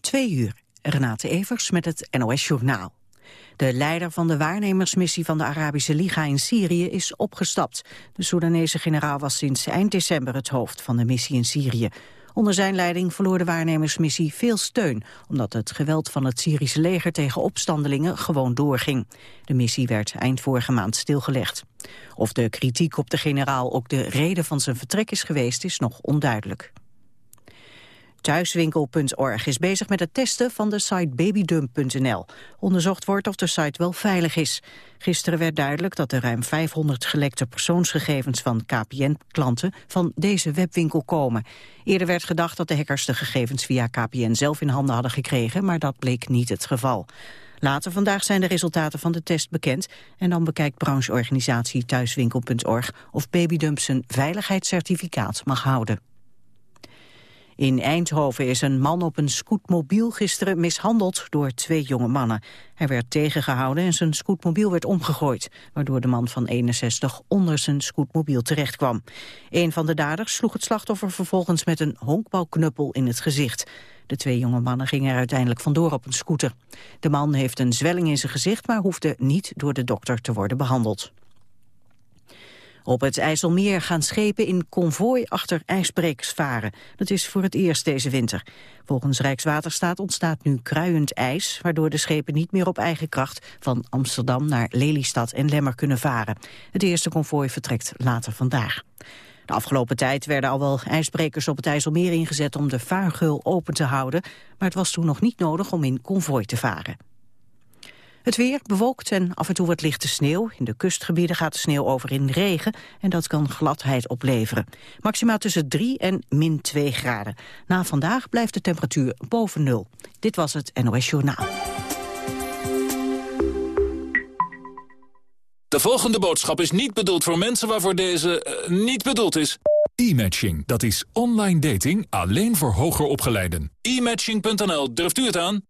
Twee uur. Renate Evers met het NOS Journaal. De leider van de waarnemersmissie van de Arabische Liga in Syrië is opgestapt. De Soedanese generaal was sinds eind december het hoofd van de missie in Syrië. Onder zijn leiding verloor de waarnemersmissie veel steun... omdat het geweld van het Syrische leger tegen opstandelingen gewoon doorging. De missie werd eind vorige maand stilgelegd. Of de kritiek op de generaal ook de reden van zijn vertrek is geweest... is nog onduidelijk. Thuiswinkel.org is bezig met het testen van de site babydump.nl. Onderzocht wordt of de site wel veilig is. Gisteren werd duidelijk dat er ruim 500 gelekte persoonsgegevens van KPN-klanten van deze webwinkel komen. Eerder werd gedacht dat de hackers de gegevens via KPN zelf in handen hadden gekregen, maar dat bleek niet het geval. Later vandaag zijn de resultaten van de test bekend en dan bekijkt brancheorganisatie Thuiswinkel.org of Babydump zijn veiligheidscertificaat mag houden. In Eindhoven is een man op een scootmobiel gisteren mishandeld door twee jonge mannen. Hij werd tegengehouden en zijn scootmobiel werd omgegooid, waardoor de man van 61 onder zijn scootmobiel terechtkwam. Een van de daders sloeg het slachtoffer vervolgens met een honkbalknuppel in het gezicht. De twee jonge mannen gingen er uiteindelijk vandoor op een scooter. De man heeft een zwelling in zijn gezicht, maar hoefde niet door de dokter te worden behandeld. Op het IJsselmeer gaan schepen in konvooi achter ijsbrekers varen. Dat is voor het eerst deze winter. Volgens Rijkswaterstaat ontstaat nu kruiend ijs... waardoor de schepen niet meer op eigen kracht van Amsterdam naar Lelystad en Lemmer kunnen varen. Het eerste konvooi vertrekt later vandaag. De afgelopen tijd werden al wel ijsbrekers op het IJsselmeer ingezet om de vaargeul open te houden, maar het was toen nog niet nodig om in konvooi te varen. Het weer bewolkt en af en toe wat lichte sneeuw. In de kustgebieden gaat de sneeuw over in regen en dat kan gladheid opleveren. Maximaal tussen 3 en min 2 graden. Na vandaag blijft de temperatuur boven nul. Dit was het NOS Journaal. De volgende boodschap is niet bedoeld voor mensen waarvoor deze uh, niet bedoeld is. E-matching, dat is online dating alleen voor hoger opgeleiden. E-matching.nl, durft u het aan?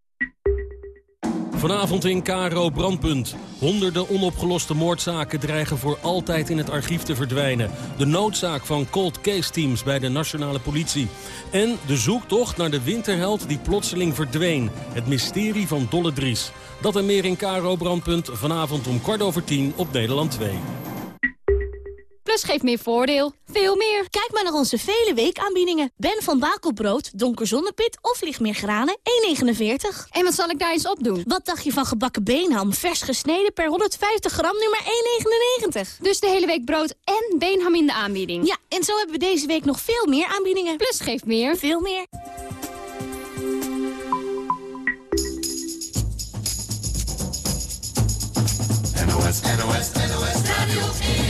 Vanavond in Karo Brandpunt. Honderden onopgeloste moordzaken dreigen voor altijd in het archief te verdwijnen. De noodzaak van cold case teams bij de nationale politie. En de zoektocht naar de winterheld die plotseling verdween. Het mysterie van Dolle Dries. Dat en meer in Karo Brandpunt vanavond om kwart over tien op Nederland 2. Plus geeft meer voordeel. Veel meer. Kijk maar naar onze vele weekaanbiedingen. Ben van Bakelbrood, donker zonnepit of licht meer granen, 1,49. En wat zal ik daar eens op doen? Wat dacht je van gebakken beenham, vers gesneden per 150 gram, nu maar 1,99. Dus de hele week brood en beenham in de aanbieding. Ja, en zo hebben we deze week nog veel meer aanbiedingen. Plus geeft meer. Veel meer. NOS, NOS, NOS Radio 1.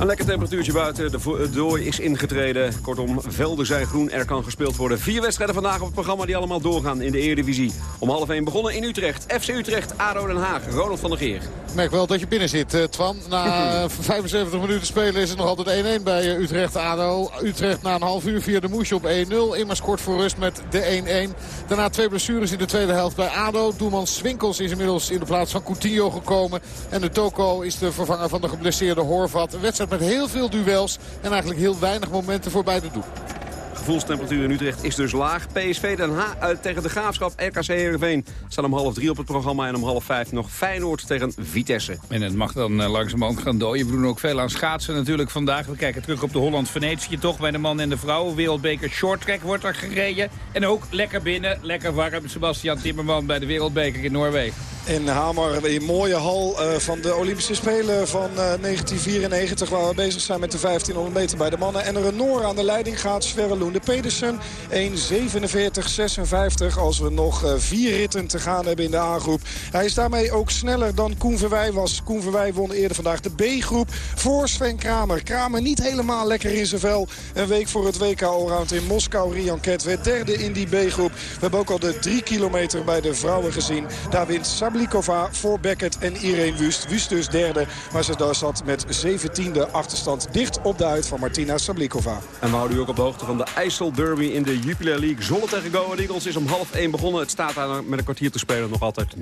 Een lekker temperatuurtje buiten, de dooi is ingetreden. Kortom, velden zijn groen, er kan gespeeld worden. Vier wedstrijden vandaag op het programma die allemaal doorgaan in de Eredivisie. Om half 1 begonnen in Utrecht. FC Utrecht, ADO Den Haag, Ronald van der Geer. Ik merk wel dat je binnen zit, uh, Twan. Na 75 minuten spelen is het nog altijd 1-1 bij uh, Utrecht-ADO. Utrecht na een half uur via de moesje op 1-0. Immers kort voor rust met de 1-1. Daarna twee blessures in de tweede helft bij ADO. Doelman Swinkels is inmiddels in de plaats van Coutinho gekomen. En de Toko is de vervanger van de geblesseerde Horvat. Een wedstrijd met heel veel duels en eigenlijk heel weinig momenten voor beide doen. Gevoelstemperatuur in Utrecht is dus laag. PSV Den Haag uit eh, tegen de Graafschap. RKC Heerenveen staan om half drie op het programma. En om half vijf nog Feyenoord tegen Vitesse. En het mag dan uh, langzamerhand gaan dooien. We doen ook veel aan schaatsen natuurlijk vandaag. We kijken terug op de Holland-Venetië toch bij de man en de vrouw. Wereldbeker shorttrack wordt er gereden. En ook lekker binnen, lekker warm. Sebastian Timmerman bij de Wereldbeker in Noorwegen. In Hamar, een mooie hal uh, van de Olympische Spelen van uh, 1994... waar we bezig zijn met de 1500 meter bij de mannen. En er een Noor aan de leiding gaat, Sverre Loende Pedersen. 1.47.56 als we nog uh, vier ritten te gaan hebben in de A-groep. Hij is daarmee ook sneller dan Koen Verwij was. Koen Verwij won eerder vandaag de B-groep voor Sven Kramer. Kramer niet helemaal lekker in zijn vel. Een week voor het WK Allround in Moskou. Rian Ket werd derde in die B-groep. We hebben ook al de drie kilometer bij de vrouwen gezien. Daar wint Sablikova voor Beckett en Irene Wust. Wust dus derde, maar ze daar zat met 17e achterstand dicht op de uit van Martina Sablikova. En we houden u ook op de hoogte van de IJssel Derby in de Jupiler League. Zolle tegen Go Eagles is om half 1 begonnen. Het staat daar met een kwartier te spelen nog altijd 0-0.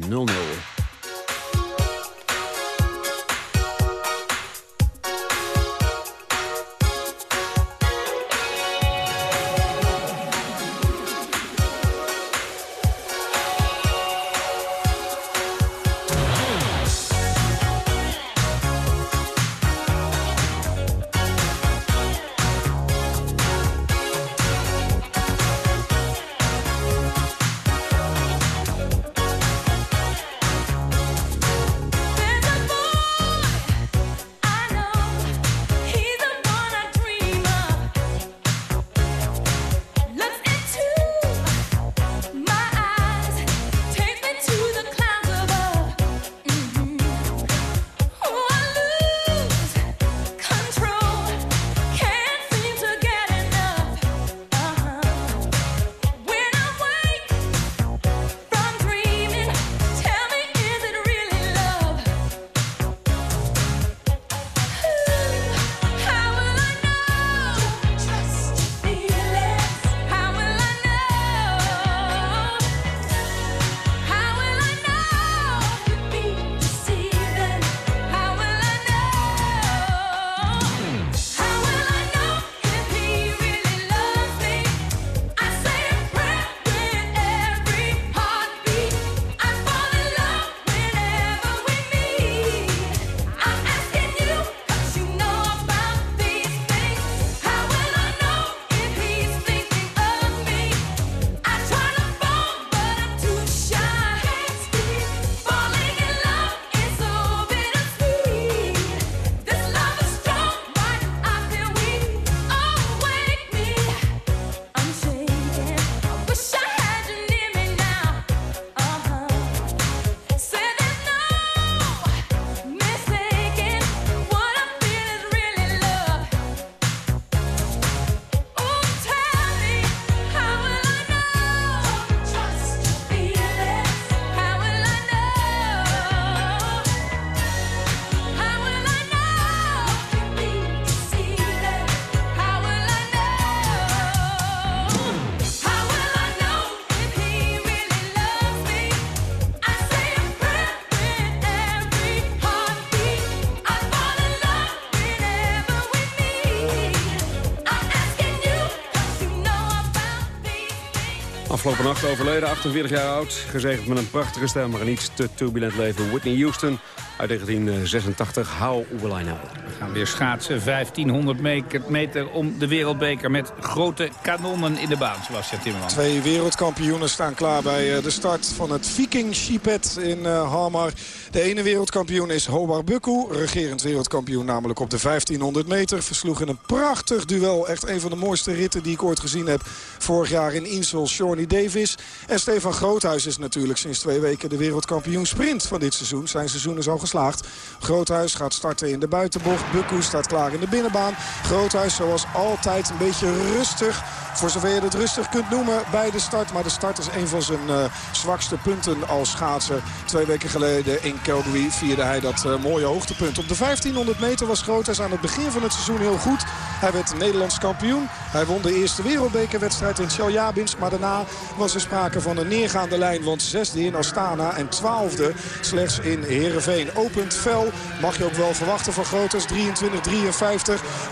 Afgelopen nacht overleden, 48 jaar oud. Gezegend met een prachtige stem, maar een iets te turbulent leven. Whitney Houston uit 1986, How Will I Know. We gaan weer schaatsen, 1500 meter om de wereldbeker... met grote kanonnen in de baan, Sebastian Timmerman. Twee wereldkampioenen staan klaar bij eh, de start van het Viking Shipet in uh, Hamar. De ene wereldkampioen is Hobart Bukku, regerend wereldkampioen namelijk op de 1500 meter. Versloeg in een prachtig duel, echt een van de mooiste ritten die ik ooit gezien heb. Vorig jaar in Insel, Shawnee Davis. En Stefan Groothuis is natuurlijk sinds twee weken de wereldkampioen sprint van dit seizoen. Zijn seizoen is al geslaagd. Groothuis gaat starten in de buitenbocht. Bukku staat klaar in de binnenbaan. Groothuis zoals altijd een beetje rustig. Voor zover je het rustig kunt noemen bij de start. Maar de start is een van zijn uh, zwakste punten als schaatser. Twee weken geleden in Calgary vierde hij dat uh, mooie hoogtepunt. Op de 1500 meter was Groothuis aan het begin van het seizoen heel goed. Hij werd Nederlands kampioen. Hij won de eerste wereldbekerwedstrijd in Chelyabinsk. Maar daarna was er sprake van een neergaande lijn. Want zesde in Astana en twaalfde slechts in Heerenveen. Opent fel, mag je ook wel verwachten van Groothuis. 23-53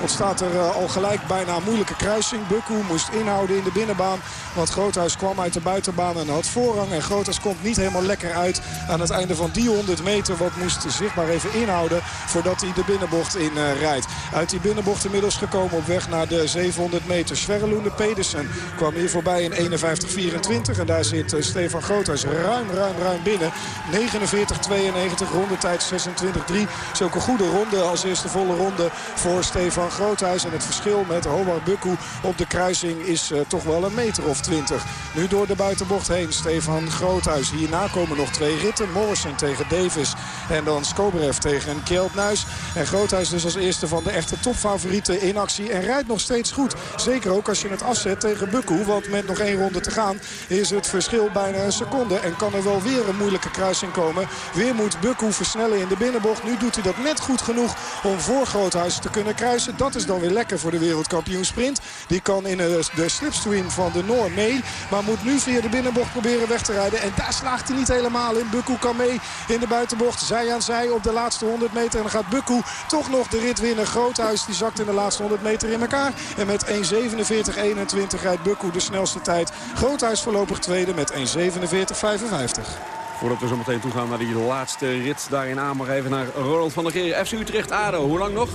ontstaat er uh, al gelijk bijna een moeilijke kruising. Bukku moest inhouden in de binnenbaan. Want Groothuis kwam uit de buitenbaan en had voorrang. En Groothuis komt niet helemaal lekker uit aan het einde van die 100 meter. Wat moest zichtbaar even inhouden voordat hij de binnenbocht in uh, rijdt. Uit die binnenbocht inmiddels gekomen op weg naar de 700 meter. Sverreloende Pedersen kwam hier voorbij in 51-24. En daar zit uh, Stefan Groothuis ruim, ruim, ruim binnen. 49-92, rondetijd 26-3. Ook een goede ronde als eerste volle ronde voor Stefan Groothuis. En het verschil met Howard Bukku op de kruising is uh, toch wel een meter of 20. Nu door de buitenbocht heen Stefan Groothuis. Hierna komen nog twee ritten. Morrison tegen Davis en dan Skobrev tegen Kjeldnuis. En Groothuis dus als eerste van de echte topfavorieten in actie. En rijdt nog steeds goed. Zeker ook als je het afzet tegen Bukku. Want met nog één ronde te gaan is het verschil bijna een seconde. En kan er wel weer een moeilijke kruising komen. Weer moet Bukku versnellen in de binnenbocht. Nu doet hij dat net goed genoeg om voor Groothuis te kunnen kruisen. Dat is dan weer lekker voor de wereldkampioen sprint. Die kan in de slipstream van de Noor mee. Maar moet nu via de binnenbocht proberen weg te rijden. En daar slaagt hij niet helemaal in. Bukku kan mee in de buitenbocht. Zij aan zij op de laatste 100 meter. En dan gaat Bukku toch nog de rit winnen. Groothuis die zakt in de laatste 100 meter in elkaar. En met 1.47.21 rijdt Bukku de snelste tijd. Groothuis voorlopig tweede met 1.47.55. Voordat we zo meteen toegaan naar die laatste rit daar in Amer. Even naar Ronald van der Geer. FC Utrecht-Ado. Hoe lang nog?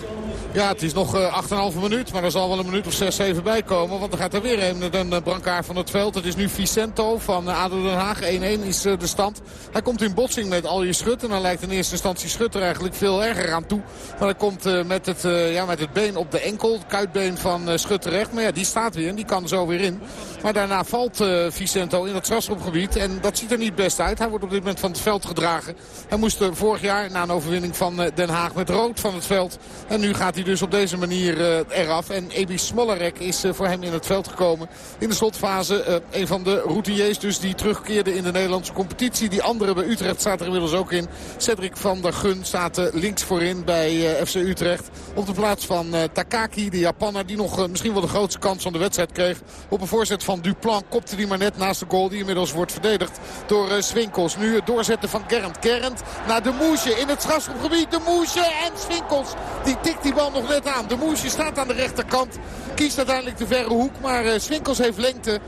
Ja, het is nog uh, 8,5 minuut. Maar er zal wel een minuut of 6, 7 bij komen. Want er gaat er weer een, een, een van het veld. Het is nu Vicento van ADO Den Haag. 1-1 is uh, de stand. Hij komt in botsing met Alje Schut. En dan lijkt in eerste instantie Schut er eigenlijk veel erger aan toe. Maar hij komt uh, met, het, ja, met het been op de enkel. Het kuitbeen van uh, Schut terecht. Maar ja, die staat weer en die kan zo weer in. Maar daarna valt Vicento in het strafschopgebied. En dat ziet er niet best uit. Hij wordt dit moment van het veld gedragen. Hij moest vorig jaar na een overwinning van Den Haag met rood van het veld. En nu gaat hij dus op deze manier uh, eraf. En Ebi Smollerek is uh, voor hem in het veld gekomen. In de slotfase een van de routiers dus die terugkeerde in de Nederlandse competitie. Die andere bij Utrecht staat er inmiddels ook in. Cedric van der Gun staat links voorin bij FC Utrecht. Op de plaats van Takaki, de Japanner. Die nog misschien wel de grootste kans van de wedstrijd kreeg. Op een voorzet van Duplan kopte hij maar net naast de goal. Die inmiddels wordt verdedigd door Swinkels. Nu het doorzetten van Gerrand. Gerrand naar de Moesje in het strafschopgebied. De Moesje en Swinkels. Die tikt die bal nog net aan. De Moesje staat aan de rechterkant. Kiest uiteindelijk de verre hoek. Maar uh, Swinkels heeft lengte.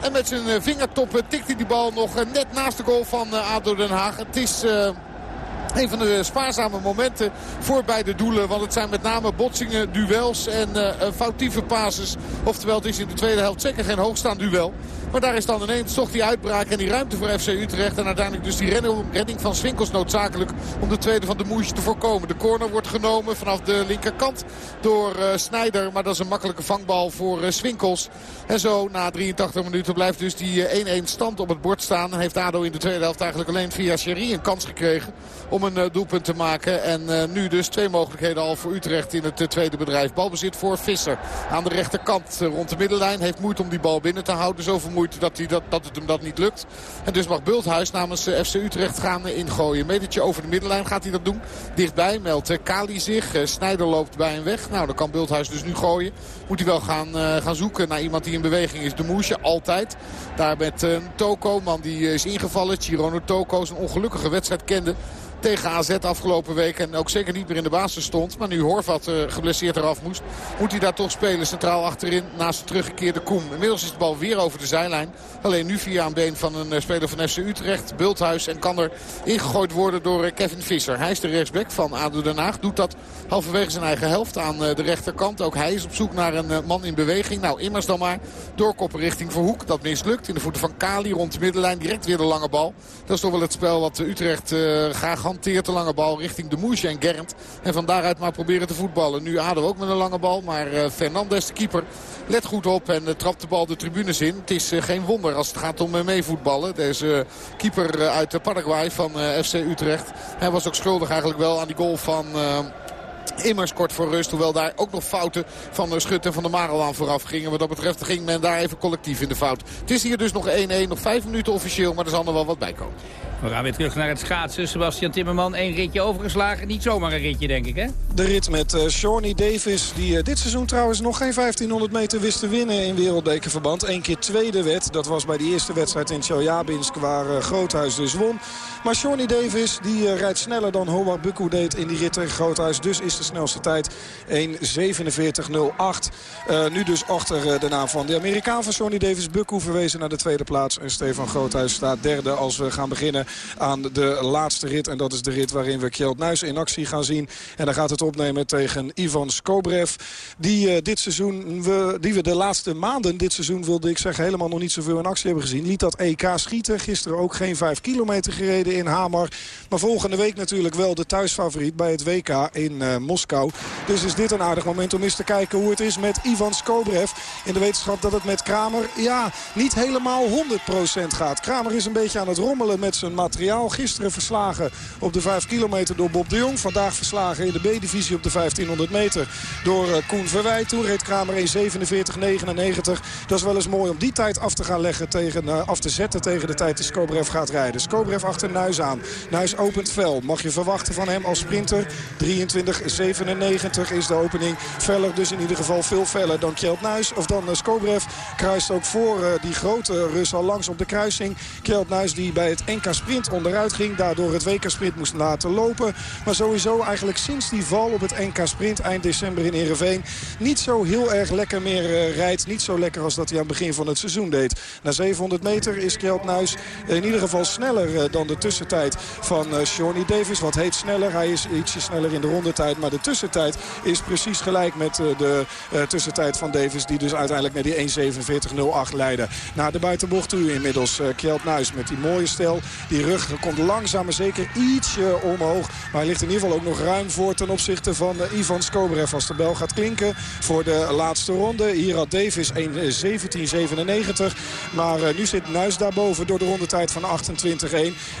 En met zijn uh, vingertoppen tikt hij die bal nog uh, net naast de goal van ADO Den Haag. Het is... Een van de spaarzame momenten voor beide doelen. Want het zijn met name botsingen, duels en foutieve passes. Oftewel, het is in de tweede helft zeker geen hoogstaand duel. Maar daar is dan ineens toch die uitbraak en die ruimte voor FC Utrecht. En uiteindelijk dus die redding van Swinkels noodzakelijk om de tweede van de Moesje te voorkomen. De corner wordt genomen vanaf de linkerkant door uh, Snijder. Maar dat is een makkelijke vangbal voor uh, Swinkels. En zo na 83 minuten blijft dus die 1-1 stand op het bord staan. Heeft ADO in de tweede helft eigenlijk alleen via Sherry een kans gekregen om een doelpunt te maken. En nu dus twee mogelijkheden al voor Utrecht in het tweede bedrijf. Balbezit voor Visser aan de rechterkant rond de middenlijn. Heeft moeite om die bal binnen te houden. Zoveel dat, hij dat, dat het hem dat niet lukt. En dus mag Bulthuis namens FC Utrecht gaan ingooien. Metertje over de middenlijn gaat hij dat doen. Dichtbij meldt Kali zich. Snijder loopt bij hem weg. Nou, dan kan Bulthuis dus nu gooien. Moet hij wel gaan, gaan zoeken naar iemand die in beweging is. De Moesje altijd. Daar met Toko, man die is ingevallen. Chirono Toko een ongelukkige wedstrijd kende tegen AZ afgelopen week. En ook zeker niet meer in de basis stond. Maar nu Horvat uh, geblesseerd eraf moest. Moet hij daar toch spelen centraal achterin naast de teruggekeerde Koem. Inmiddels is de bal weer over de zijlijn. Alleen nu via een been van een speler van FC Utrecht. Bulthuis en kan er ingegooid worden door Kevin Visser. Hij is de rechtsback van ADO Den Haag. Doet dat halverwege zijn eigen helft aan de rechterkant. Ook hij is op zoek naar een man in beweging. Nou, immers dan maar doorkoppen richting Verhoek. Dat mislukt in de voeten van Kali rond de middenlijn. Direct weer de lange bal. Dat is toch wel het spel wat Utrecht graag hanteert. De lange bal richting de Moesje en Gernd. En van daaruit maar proberen te voetballen. Nu Ado ook met een lange bal. Maar uh, Fernandes, de keeper, let goed op en uh, trapt de bal de tribunes in. Het is geen wonder als het gaat om meevoetballen. Deze keeper uit Paraguay van FC Utrecht. Hij was ook schuldig eigenlijk wel aan die goal van... Immers kort voor rust. Hoewel daar ook nog fouten van de Schut en van de Marel aan vooraf gingen. Wat dat betreft ging men daar even collectief in de fout. Het is hier dus nog 1-1. Nog 5 minuten officieel. Maar er zal er wel wat bij komen. We gaan weer terug naar het schaatsen. Sebastian Timmerman, één ritje overgeslagen. Niet zomaar een ritje, denk ik, hè? De rit met uh, Shawnee Davis, die uh, dit seizoen trouwens nog geen 1500 meter wist te winnen in wereldbekerverband. Eén keer tweede wet. Dat was bij die eerste wedstrijd in Chelyabinsk, waar uh, Groothuis dus won. Maar Shawnee Davis, die rijdt sneller dan Howard Bukku deed in die rit tegen Groothuis. Dus is de snelste tijd 1.47.08. nu dus achter de naam van de Amerikaan van Shawnee Davis. Bukku verwezen naar de tweede plaats. En Stefan Groothuis staat derde als we gaan beginnen aan de laatste rit. En dat is de rit waarin we Kjeld Nuis in actie gaan zien. En dan gaat het opnemen tegen Ivan Skobrev. Die, uh, dit seizoen, we, die we de laatste maanden dit seizoen, wilde ik zeggen, helemaal nog niet zoveel in actie hebben gezien. Liet dat EK schieten. Gisteren ook geen 5 kilometer gereden in Hamar. Maar volgende week natuurlijk wel de thuisfavoriet bij het WK in uh, Moskou. Dus is dit een aardig moment om eens te kijken hoe het is met Ivan Skobrev. In de wetenschap dat het met Kramer, ja, niet helemaal 100% gaat. Kramer is een beetje aan het rommelen met zijn Gisteren verslagen op de 5 kilometer door Bob de Jong. Vandaag verslagen in de B-divisie op de 1500 meter door uh, Koen Verwij. Toen reed Kramer 1.47.99. Dat is wel eens mooi om die tijd af te gaan leggen tegen, uh, af te zetten tegen de tijd die Skobrev gaat rijden. Skobrev achter Nuis aan. Nuis opent fel. Mag je verwachten van hem als sprinter. 23.97 is de opening. Veller dus in ieder geval veel feller dan Kjeld Nuis. Of dan uh, Skobrev kruist ook voor die grote Rus al langs op de kruising. Kjeld Nuis die bij het NK Onderuit ging. Daardoor het WK Sprint moest laten lopen. Maar sowieso eigenlijk sinds die val op het NK Sprint eind december in Ereveen... niet zo heel erg lekker meer uh, rijdt. Niet zo lekker als dat hij aan het begin van het seizoen deed. Na 700 meter is Kjeld Nuis in ieder geval sneller uh, dan de tussentijd van uh, Shawnee Davis. Wat heet sneller. Hij is ietsje sneller in de rondetijd. Maar de tussentijd is precies gelijk met de tussentijd van Davis. Die dus uiteindelijk naar die 1.47.08 leidde. Naar de buitenbocht toe inmiddels Kjeld Nuis met die mooie stel. Die rug komt langzaam maar zeker ietsje omhoog. Maar hij ligt in ieder geval ook nog ruim voor ten opzichte van Ivan Skobrev. Als de bel gaat klinken voor de laatste ronde. Hier had Davis 1.17.97. Maar uh, nu zit Nuis daarboven door de rondetijd van 28.1.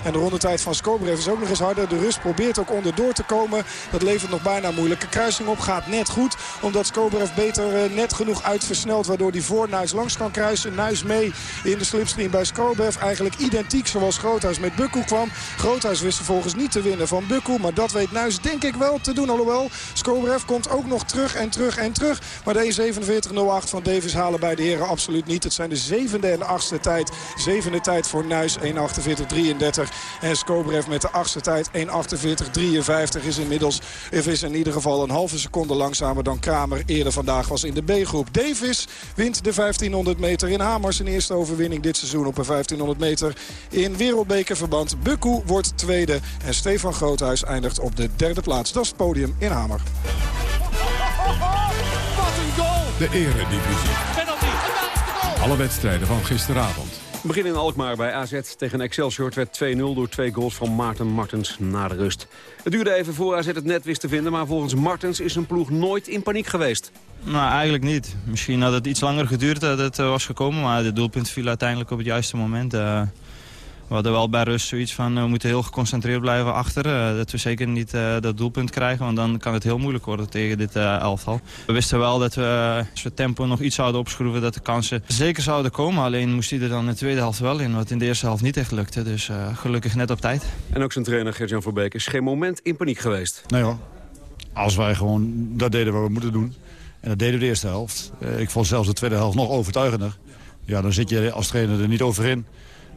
En de rondetijd van Skobrev is ook nog eens harder. De Rus probeert ook onderdoor te komen. Dat levert nog bijna moeilijke kruising op. Gaat net goed. Omdat Skobrev beter net genoeg uitversnelt. Waardoor hij voor Nuis langs kan kruisen. Nuis mee in de slipstream bij Skobrev. Eigenlijk identiek zoals Groothuis met Bukku kwam. Groothuis wist vervolgens niet te winnen van Bukku. Maar dat weet Nuis denk ik wel te doen. Alhoewel, Skobrev komt ook nog terug en terug en terug. Maar de 1.47.08 van Davis halen bij de heren absoluut niet. Het zijn de zevende en achtste tijd. Zevende tijd voor Nuis 1.48.33. En Skobrev met de achtste tijd 1.48.53 is inmiddels... is in ieder geval een halve seconde langzamer dan Kramer eerder vandaag was in de B-groep. Davis wint de 1500 meter in Hamers. Zijn eerste overwinning dit seizoen op een 1500 meter in wereldbekerverband. Bukku wordt tweede en Stefan Groothuis eindigt op de derde plaats. Dat is het podium in Hamer. Wat een goal! De eredivisie. Penalty. Alle wedstrijden van gisteravond. We beginnen in Alkmaar bij AZ tegen Excelsior. Het werd 2-0 door twee goals van Maarten Martens na de rust. Het duurde even voor AZ het net wist te vinden... maar volgens Martens is een ploeg nooit in paniek geweest. Nou, eigenlijk niet. Misschien had het iets langer geduurd dat het was gekomen... maar de doelpunt viel uiteindelijk op het juiste moment... Uh, we hadden wel bij rust zoiets van we moeten heel geconcentreerd blijven achter. Uh, dat we zeker niet uh, dat doelpunt krijgen, want dan kan het heel moeilijk worden tegen dit uh, elftal. We wisten wel dat we, als we tempo nog iets zouden opschroeven, dat de kansen zeker zouden komen. Alleen moest hij er dan in de tweede helft wel in, wat in de eerste helft niet echt lukte. Dus gelukkig net op tijd. En ook zijn trainer Gert-Jan Verbeek is geen moment in paniek geweest. Nee hoor, als wij gewoon dat deden wat we moeten doen. En dat deden we de eerste helft. ik vond zelfs de tweede helft nog overtuigender. Ja, dan zit je als trainer er niet over in.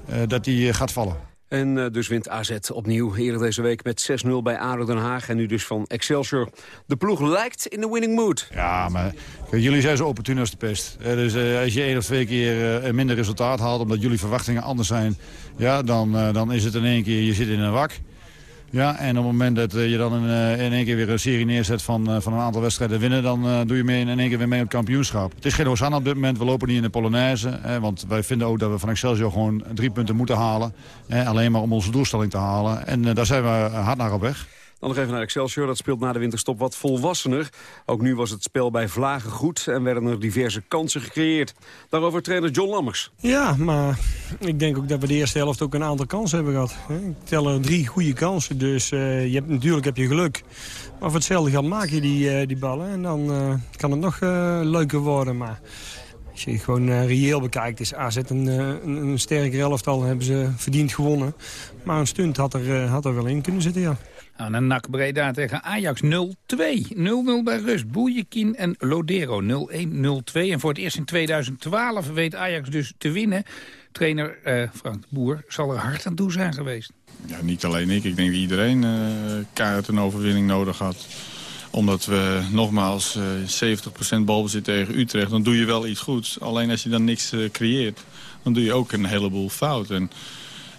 Uh, dat die gaat vallen. En uh, dus wint AZ opnieuw eerder deze week met 6-0 bij ADO Den Haag. En nu dus van Excelsior. De ploeg lijkt in de winning mood. Ja, maar jullie zijn zo opportun als de pest. dus als je één of twee keer uh, minder resultaat haalt... omdat jullie verwachtingen anders zijn... Ja, dan, dan is het in één keer, je zit in een wak. Ja, en op het moment dat je dan in, in één keer weer een serie neerzet van, van een aantal wedstrijden winnen... dan doe je mee in één keer weer mee op het kampioenschap. Het is geen Hosanna op dit moment, we lopen niet in de Polonaise. Want wij vinden ook dat we van Excelsior gewoon drie punten moeten halen. Alleen maar om onze doelstelling te halen. En daar zijn we hard naar op weg. Dan nog even naar Excelsior. Dat speelt na de winterstop wat volwassener. Ook nu was het spel bij Vlagen goed en werden er diverse kansen gecreëerd. Daarover trainer John Lammers. Ja, maar ik denk ook dat we de eerste helft ook een aantal kansen hebben gehad. Ik tel er drie goede kansen, dus uh, je hebt, natuurlijk heb je geluk. Maar voor hetzelfde geld maak je die, uh, die ballen en dan uh, kan het nog leuker worden. Maar als je gewoon reëel bekijkt, is AZ een, een, een sterker elftal. Hebben ze verdiend gewonnen. Maar een stunt had er, had er wel in kunnen zitten, ja. Een NAC Breda tegen Ajax 0-2. 0-0 bij rust. Boejekin en Lodero 0-1, 0-2. En voor het eerst in 2012 weet Ajax dus te winnen. Trainer uh, Frank Boer zal er hard aan toe zijn geweest. Ja, niet alleen ik. Ik denk dat iedereen uh, keihard een overwinning nodig had omdat we nogmaals uh, 70% balbezit tegen Utrecht. Dan doe je wel iets goeds. Alleen als je dan niks uh, creëert, dan doe je ook een heleboel fout. En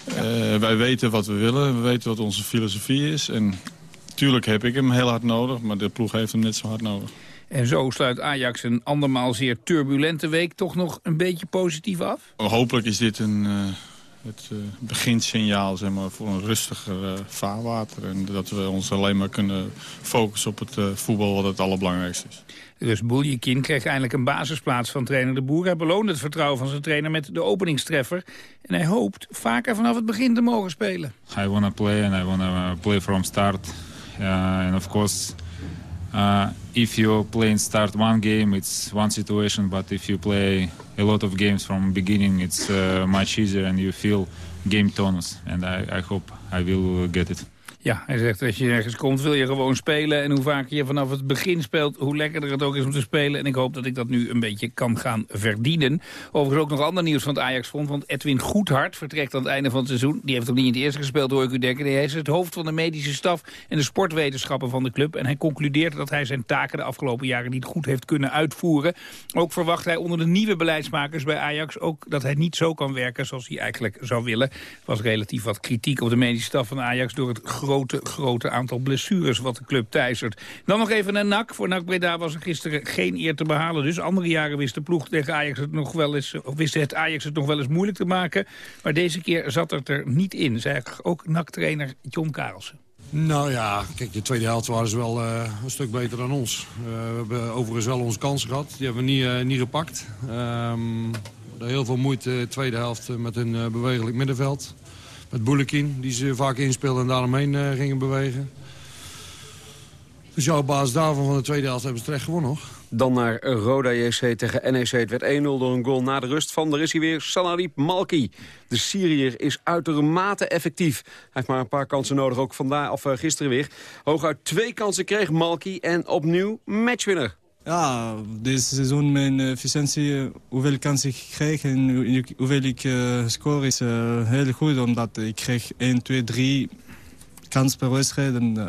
uh, wij weten wat we willen, we weten wat onze filosofie is. En tuurlijk heb ik hem heel hard nodig, maar de ploeg heeft hem net zo hard nodig. En zo sluit Ajax een andermaal zeer turbulente week toch nog een beetje positief af? Hopelijk is dit een, uh, het uh, beginsignaal zeg maar, voor een rustiger uh, vaarwater. En dat we ons alleen maar kunnen focussen op het voetbal wat het allerbelangrijkste is. Dus Boeljekin kreeg eindelijk een basisplaats van trainer De Boer. Hij beloonde het vertrouwen van zijn trainer met de openingstreffer. En hij hoopt vaker vanaf het begin te mogen spelen. I want to play and I want to play from start. Uh, and of course, uh, if you play and start one game, it's one situation. But if you play a lot of games from beginning, it's uh, much easier and you feel game tonus. And I, I hope I will get it. Ja, hij zegt als je ergens komt wil je gewoon spelen. En hoe vaker je vanaf het begin speelt, hoe lekkerder het ook is om te spelen. En ik hoop dat ik dat nu een beetje kan gaan verdienen. Overigens ook nog ander nieuws van het Ajax-front. Want Edwin Goedhart vertrekt aan het einde van het seizoen. Die heeft ook niet in het eerste gespeeld, hoor ik u denken. Hij is het hoofd van de medische staf en de sportwetenschappen van de club. En hij concludeert dat hij zijn taken de afgelopen jaren niet goed heeft kunnen uitvoeren. Ook verwacht hij onder de nieuwe beleidsmakers bij Ajax... ook dat hij niet zo kan werken zoals hij eigenlijk zou willen. Er was relatief wat kritiek op de medische staf van Ajax... door het grote grote, grote aantal blessures wat de club teistert. Dan nog even een NAC. Voor NAC Breda was er gisteren geen eer te behalen. Dus andere jaren wist de ploeg tegen Ajax het nog wel eens, of wist het Ajax het nog wel eens moeilijk te maken. Maar deze keer zat het er niet in, zei ook NAC-trainer John Karelsen. Nou ja, kijk, de tweede helft waren ze wel uh, een stuk beter dan ons. Uh, we hebben overigens wel onze kansen gehad. Die hebben we niet, uh, niet gepakt. Um, heel veel moeite de tweede helft met een bewegelijk middenveld met Boulekin, die ze vaak inspeelden en daaromheen uh, gingen bewegen. Dus ja, op daarvan van de tweede helft hebben ze terecht gewonnen, nog. Dan naar Roda JC tegen NEC. Het werd 1-0 door een goal na de rust van. Daar is hij weer, Sanarip Malki. De Syriër is uitermate effectief. Hij heeft maar een paar kansen nodig, ook vandaag, of uh, gisteren weer. Hooguit twee kansen kreeg Malki en opnieuw matchwinner. Ja, deze seizoen mijn efficiëntie, hoeveel kans ik krijg en hoeveel ik uh, score is uh, heel goed. Omdat ik kreeg 1, 2, 3 kans per wedstrijd. En, uh,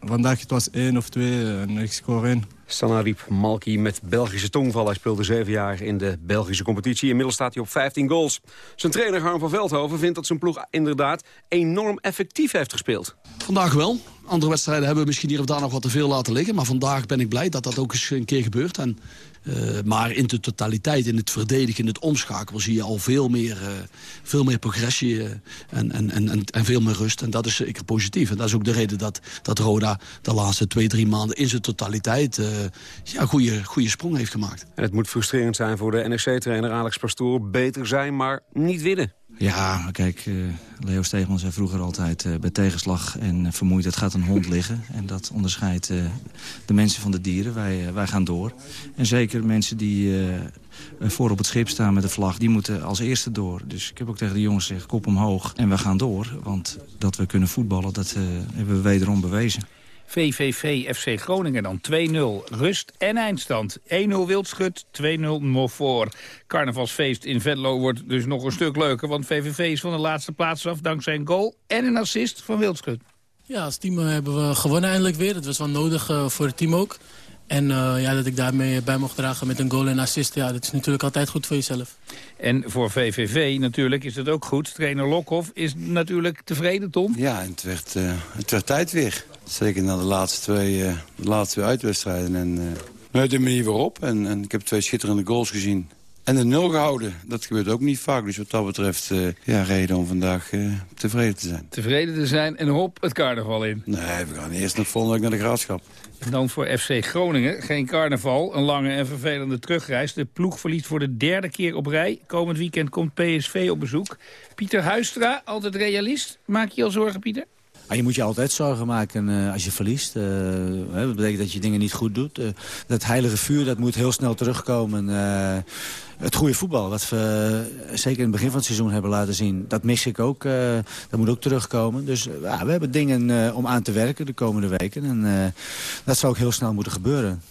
vandaag het was 1 of 2 en ik score 1. Sanarip Malki met Belgische tongval. Hij speelde zeven jaar in de Belgische competitie. Inmiddels staat hij op 15 goals. Zijn trainer Harm van Veldhoven vindt dat zijn ploeg inderdaad enorm effectief heeft gespeeld. Vandaag wel. Andere wedstrijden hebben we misschien hier of daar nog wat te veel laten liggen. Maar vandaag ben ik blij dat dat ook eens een keer gebeurt. En, uh, maar in de totaliteit, in het verdedigen, in het omschakelen... zie je al veel meer, uh, veel meer progressie uh, en, en, en, en veel meer rust. En dat is zeker positief. En dat is ook de reden dat, dat Roda de laatste twee, drie maanden... in zijn totaliteit ja, een goede, goede sprong heeft gemaakt. En het moet frustrerend zijn voor de NEC-trainer Alex Pastoor. Beter zijn, maar niet winnen. Ja, kijk, Leo Steegman zei vroeger altijd... Bij tegenslag en vermoeidheid gaat een hond liggen. En dat onderscheidt de mensen van de dieren. Wij, wij gaan door. En zeker mensen die voor op het schip staan met de vlag... die moeten als eerste door. Dus ik heb ook tegen de jongens gezegd, kop omhoog en we gaan door. Want dat we kunnen voetballen, dat hebben we wederom bewezen. VVV FC Groningen dan 2-0. Rust en eindstand. 1-0 Wildschut, 2-0 Mofor. Carnavalsfeest in Venlo wordt dus nog een stuk leuker... want VVV is van de laatste plaats af dankzij een goal en een assist van Wildschut. Ja, als team hebben we gewonnen eindelijk weer. Dat was wel nodig uh, voor het team ook. En uh, ja, dat ik daarmee bij mocht dragen met een goal en assist... ja, dat is natuurlijk altijd goed voor jezelf. En voor VVV natuurlijk is het ook goed. Trainer Lokhoff is natuurlijk tevreden, Tom? Ja, en het werd, uh, het werd tijd weer. Zeker na de laatste twee, uh, de laatste twee uitwedstrijden. En uh, de manier waarop. En, en ik heb twee schitterende goals gezien. En de nul gehouden. Dat gebeurt ook niet vaak. Dus wat dat betreft, uh, ja, reden om vandaag uh, tevreden te zijn. Tevreden te zijn en hop, het carnaval in. Nee, we gaan eerst nog volgende week naar de graafschap. En dan voor FC Groningen. Geen carnaval, een lange en vervelende terugreis. De ploeg verliest voor de derde keer op rij. Komend weekend komt PSV op bezoek. Pieter Huistra, altijd realist. Maak je al zorgen, Pieter? Ah, je moet je altijd zorgen maken uh, als je verliest. Uh, dat betekent dat je dingen niet goed doet. Uh, dat heilige vuur dat moet heel snel terugkomen. het goede voetbal, wat we zeker in het begin van het seizoen hebben laten zien... dat mis ik ook. dat moet ook terugkomen. Dus we hebben dingen om aan te werken de komende weken. En dat zou ook heel snel moeten gebeuren.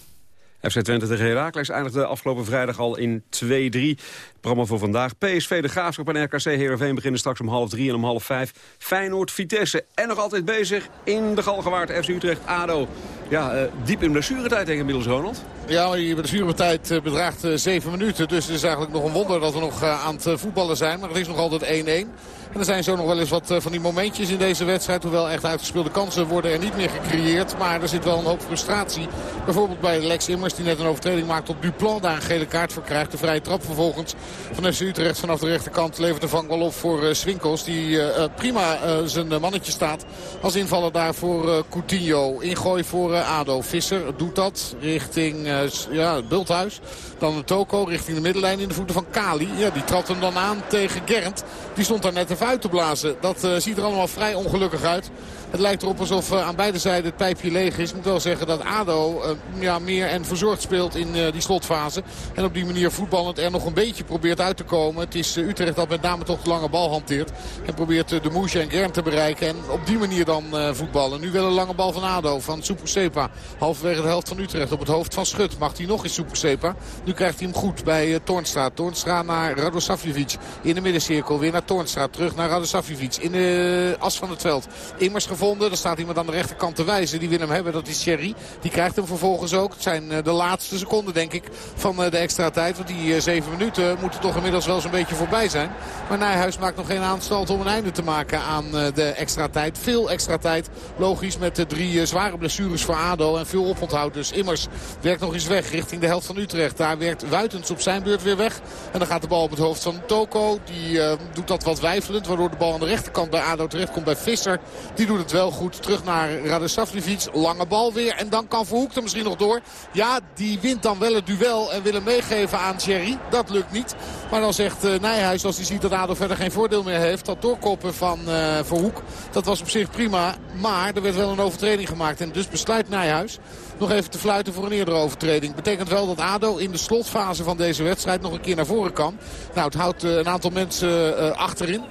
FC Twente tegen Heracles eindigde afgelopen vrijdag al in 2-3. Programma voor vandaag. PSV, de Graafschap en RKC Heerenveen beginnen straks om half drie en om half vijf. Feyenoord, Vitesse en nog altijd bezig in de Galgenwaard. FC Utrecht, ADO. Ja, uh, diep in blessuretijd tegen inmiddels, Ronald. Ja, maar die blessuretijd uh, bedraagt uh, zeven minuten. Dus het is eigenlijk nog een wonder dat we nog aan het voetballen zijn. Maar het is nog altijd 1-1. En er zijn zo nog wel eens wat van die momentjes in deze wedstrijd. Hoewel echt uitgespeelde kansen worden er niet meer gecreëerd. Maar er zit wel een hoop frustratie. Bijvoorbeeld bij Lex Immers die net een overtreding maakt op Duplan. Daar een gele kaart voor krijgt. De vrije trap vervolgens van FC Utrecht vanaf de rechterkant levert de vangbal op voor uh, Swinkels. Die uh, prima zijn mannetje staat als invaller daar voor Coutinho. Ingooi voor ADO. Visser doet dat richting ja, Bulthuis. Dan Toko richting de middenlijn in de voeten van Kali. Ja, die trapt hem dan aan tegen Gernt. Die stond daar net even uit te blazen. Dat ziet er allemaal vrij ongelukkig uit. Het lijkt erop alsof uh, aan beide zijden het pijpje leeg is. Ik moet wel zeggen dat ADO uh, ja, meer en verzorgd speelt in uh, die slotfase. En op die manier voetballend er nog een beetje probeert uit te komen. Het is Utrecht dat met name toch de lange bal hanteert. En probeert de Moesje en Gern te bereiken. En op die manier dan voetballen. Nu wel een lange bal van ADO, van Sepa. Halverwege de helft van Utrecht op het hoofd van Schut. Mag hij nog eens Sepa? Nu krijgt hij hem goed bij Toornstra. Toornstra naar Radosavljevic. In de middencirkel weer naar Toornstra. Terug naar Radosavljevic. In de as van het veld. Immers gevonden. Er staat iemand aan de rechterkant te wijzen. Die wil hem hebben. Dat is Sherry. Die krijgt hem vervolgens ook. Het zijn eh, de laatste seconden denk ik van eh, de extra tijd. Want die eh, zeven minuten moeten toch inmiddels wel zo'n beetje voorbij zijn. Maar Nijhuis maakt nog geen aanstalt om een einde te maken aan de extra tijd. Veel extra tijd. Logisch met de drie zware blessures voor ADO. En veel oponthoud. Dus Immers werkt nog eens weg richting de helft van Utrecht. Daar werkt Wuitens op zijn beurt weer weg. En dan gaat de bal op het hoofd van Toko. Die doet dat wat wijfelend. Waardoor de bal aan de rechterkant bij ADO terecht komt bij Visser. Die doet het wel goed. Terug naar Radosavljevic. Lange bal weer. En dan kan Verhoek er misschien nog door. Ja, die wint dan wel het duel en wil hem meegeven aan Thierry. Dat lukt niet. Maar dan zegt uh, Nijhuis, als hij ziet dat ADO verder geen voordeel meer heeft... dat doorkoppen van uh, Verhoek, dat was op zich prima. Maar er werd wel een overtreding gemaakt. En dus besluit Nijhuis nog even te fluiten voor een eerdere overtreding. Betekent wel dat ADO in de slotfase van deze wedstrijd nog een keer naar voren kan. Nou, het houdt uh, een aantal mensen achterin.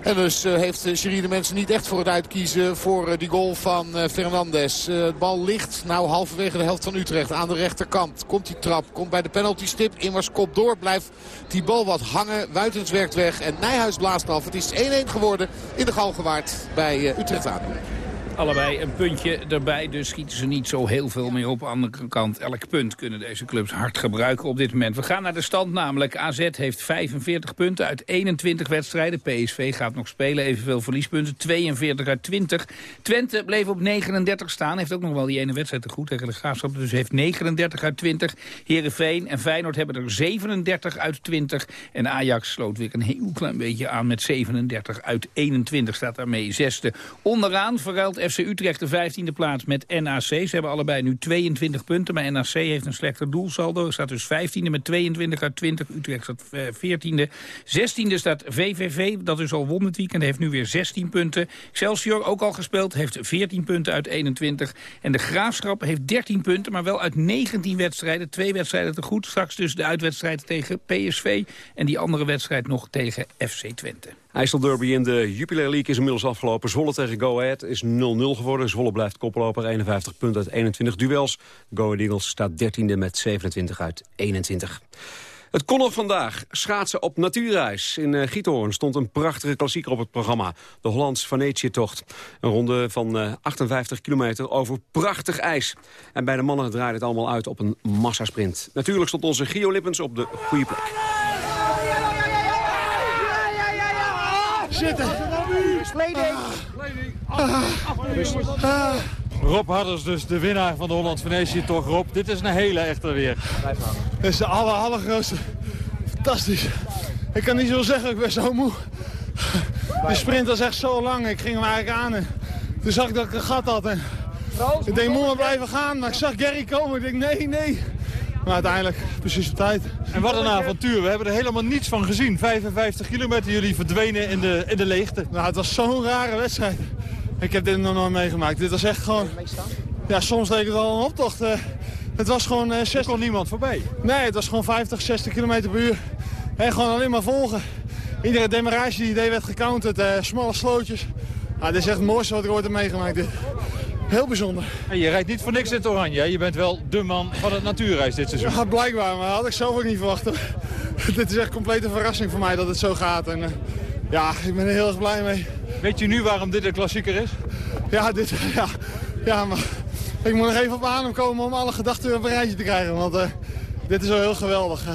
En dus uh, heeft Sherry de mensen niet echt voor het uitkiezen voor uh, die goal van Fernandes. de bal ligt nou halverwege de helft van Utrecht aan de rechterkant. Komt die trap, komt bij de penaltystip. Immers kop door, blijft die bal wat hangen. Wuitens werkt weg en Nijhuis blaast af. Het is 1-1 geworden in de Galgenwaard bij Utrecht aan allebei een puntje erbij. Dus schieten ze niet zo heel veel meer op. De andere kant, elk punt kunnen deze clubs hard gebruiken op dit moment. We gaan naar de stand namelijk. AZ heeft 45 punten uit 21 wedstrijden. PSV gaat nog spelen, evenveel verliespunten. 42 uit 20. Twente bleef op 39 staan. Heeft ook nog wel die ene wedstrijd te goed tegen de Graafschap. Dus heeft 39 uit 20. Heerenveen en Feyenoord hebben er 37 uit 20. En Ajax sloot weer een heel klein beetje aan met 37 uit 21. Staat daarmee zesde. Onderaan verruilt FC Utrecht de 15e plaats met NAC. Ze hebben allebei nu 22 punten, maar NAC heeft een slechter doelsaldo. Staat dus 15e met 22 uit 20. Utrecht staat 14e. 16e staat VVV, dat is al won het weekend, heeft nu weer 16 punten. Excelsior, ook al gespeeld, heeft 14 punten uit 21. En de Graafschap heeft 13 punten, maar wel uit 19 wedstrijden. Twee wedstrijden te goed. Straks dus de uitwedstrijd tegen PSV en die andere wedstrijd nog tegen FC Twente. IJsselderby in de Jupiler League is inmiddels afgelopen. Zwolle tegen Go Ahead is 0-0 geworden. Zwolle blijft koploper, 51 punten uit 21 duels. Go Ahead Eagles staat 13e met 27 uit 21. Het kon nog vandaag. Schaatsen op natuurreis. In uh, Giethoorn stond een prachtige klassieker op het programma. De Hollands Venetië-tocht. Een ronde van uh, 58 kilometer over prachtig ijs. En bij de mannen draaide het allemaal uit op een massasprint. Natuurlijk stond onze Gio Lippens op de goede plek. Zitten. Kleding. Rob Harders dus de winnaar van de Holland Venetië toch Rob. Dit is een hele echte weer. Dit is de aller, allergrootste. Fantastisch. Ik kan niet zo zeggen, ik ben zo moe. De sprint was echt zo lang. Ik ging hem eigenlijk aan en toen zag ik dat ik een gat had. En ik denk, moet maar blijven gaan. Maar ik zag Gary komen. Ik denk, nee, nee. Maar uiteindelijk precies op tijd. En wat een avontuur. We hebben er helemaal niets van gezien. 55 kilometer, jullie verdwenen in de, in de leegte. Nou, het was zo'n rare wedstrijd. Ik heb dit nog nooit meegemaakt. Dit was echt gewoon... Ja, soms leek het al een optocht. Uh, het was gewoon... Uh, 60... kon niemand voorbij? Nee, het was gewoon 50, 60 kilometer per uur. En gewoon alleen maar volgen. Iedere demarage die deed werd gecounterd. Uh, smalle slootjes. Nou, dit is echt het mooiste wat ik ooit heb meegemaakt. Dit. Heel bijzonder. En je rijdt niet voor niks in het oranje. Je bent wel de man van het natuurreis dit seizoen. Ja, blijkbaar. Maar dat had ik zelf ook niet verwacht. dit is echt complete verrassing voor mij dat het zo gaat. En, uh, ja, ik ben er heel erg blij mee. Weet je nu waarom dit een klassieker is? Ja, dit, ja, ja maar ik moet nog even op adem komen om alle gedachten op een rijtje te krijgen. Want uh, dit is wel heel geweldig. Uh,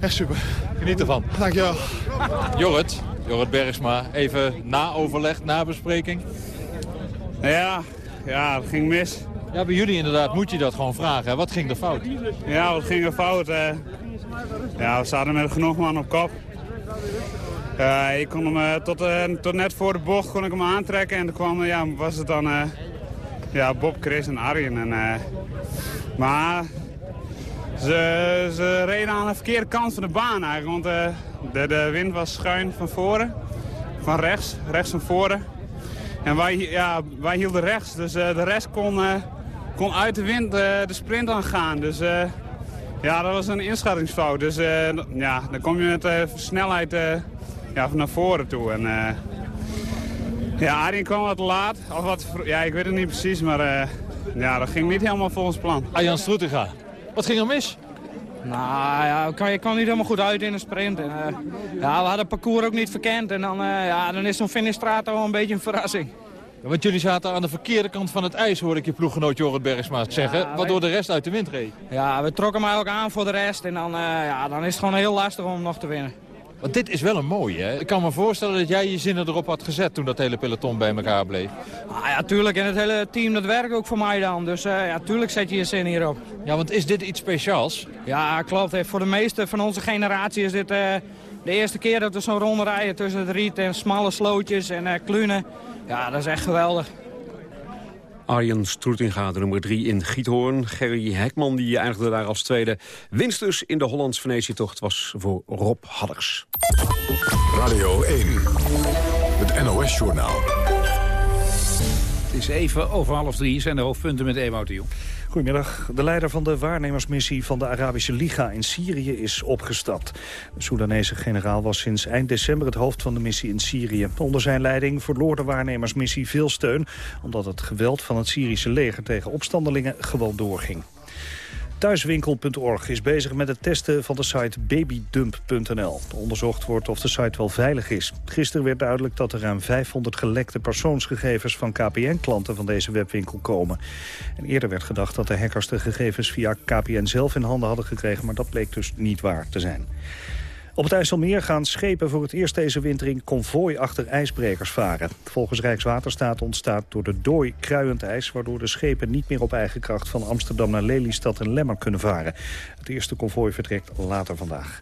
echt super. Geniet ervan. Dankjewel. Jorrit, Jorrit Bergsma, even na overleg, na bespreking. Ja, ja, het ging mis. Ja, bij jullie inderdaad moet je dat gewoon vragen. Hè? Wat ging er fout? Ja, wat ging er fout? Uh, ja, we zaten met genoeg man op kop. Uh, ik kon hem uh, tot, uh, tot net voor de bocht kon ik hem aantrekken en toen kwam, ja, was het dan ja, Bob, Chris en Arjen. En, maar ze, ze reden aan de verkeerde kant van de baan eigenlijk, want de, de wind was schuin van voren, van rechts, rechts van voren. En wij, ja, wij hielden rechts, dus de rest kon, kon uit de wind de sprint aangaan. Dus ja, dat was een inschattingsfout. Dus ja, dan kom je met snelheid ja, naar voren toe. En, ja, Arjen kwam wat laat. Of wat, ja, ik weet het niet precies, maar ja, dat ging niet helemaal volgens plan. Arjan Stroetega, wat ging er mis? Nou ja, ik kwam, kwam niet helemaal goed uit in de sprint. En, uh, ja, we hadden het parcours ook niet verkend. En dan, ja, dan is zo'n finishstraat wel een beetje een verrassing. Ja, want jullie zaten aan de verkeerde kant van het ijs, hoorde ik je ploeggenoot Jorrit Bergsma zeggen. Ja, waardoor de rest uit de wind reed. Ja, we trokken hem eigenlijk aan voor de rest. En dan, ja, dan is het gewoon heel lastig om nog te winnen. Want dit is wel een mooie. Hè? Ik kan me voorstellen dat jij je zinnen erop had gezet toen dat hele peloton bij elkaar bleef. Ah, ja, tuurlijk. En het hele team dat werkt ook voor mij dan. Dus uh, ja, tuurlijk zet je je zin hierop. Ja, want is dit iets speciaals? Ja, klopt. Voor de meeste van onze generatie is dit uh, de eerste keer dat we zo'n ronde rijden tussen het riet en smalle slootjes en uh, klunen. Ja, dat is echt geweldig. Arjen Stroetinga, nummer 3 in Giethoorn. Gerry Hekman die eindigde daar als tweede. Winst dus in de Hollands Venetië-tocht was voor Rob Hadders. Radio 1, het NOS-journaal. Het is even over half drie, zijn de hoofdpunten met Ewout de. Goedemiddag. De leider van de waarnemersmissie van de Arabische Liga in Syrië is opgestapt. De Soedanese generaal was sinds eind december het hoofd van de missie in Syrië. Onder zijn leiding verloor de waarnemersmissie veel steun... omdat het geweld van het Syrische leger tegen opstandelingen gewoon doorging. Thuiswinkel.org is bezig met het testen van de site babydump.nl. Onderzocht wordt of de site wel veilig is. Gisteren werd duidelijk dat er ruim 500 gelekte persoonsgegevens van KPN-klanten van deze webwinkel komen. En eerder werd gedacht dat de hackers de gegevens via KPN zelf in handen hadden gekregen, maar dat bleek dus niet waar te zijn. Op het IJsselmeer gaan schepen voor het eerst deze winter in konvooi achter ijsbrekers varen. Volgens Rijkswaterstaat ontstaat door de dooi kruiend ijs... waardoor de schepen niet meer op eigen kracht van Amsterdam naar Lelystad en Lemmer kunnen varen. Het eerste konvooi vertrekt later vandaag.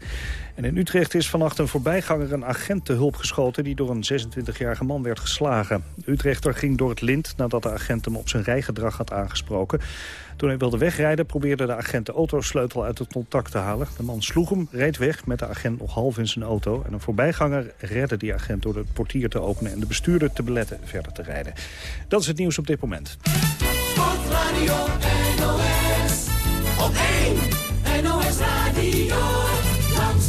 En in Utrecht is vannacht een voorbijganger een agent te hulp geschoten... die door een 26-jarige man werd geslagen. De Utrechter ging door het lint nadat de agent hem op zijn rijgedrag had aangesproken. Toen hij wilde wegrijden probeerde de agent de autosleutel uit het contact te halen. De man sloeg hem, reed weg met de agent nog half in zijn auto. En een voorbijganger redde die agent door het portier te openen... en de bestuurder te beletten verder te rijden. Dat is het nieuws op dit moment. Sportradio NOS, op 1 NOS Radio, langs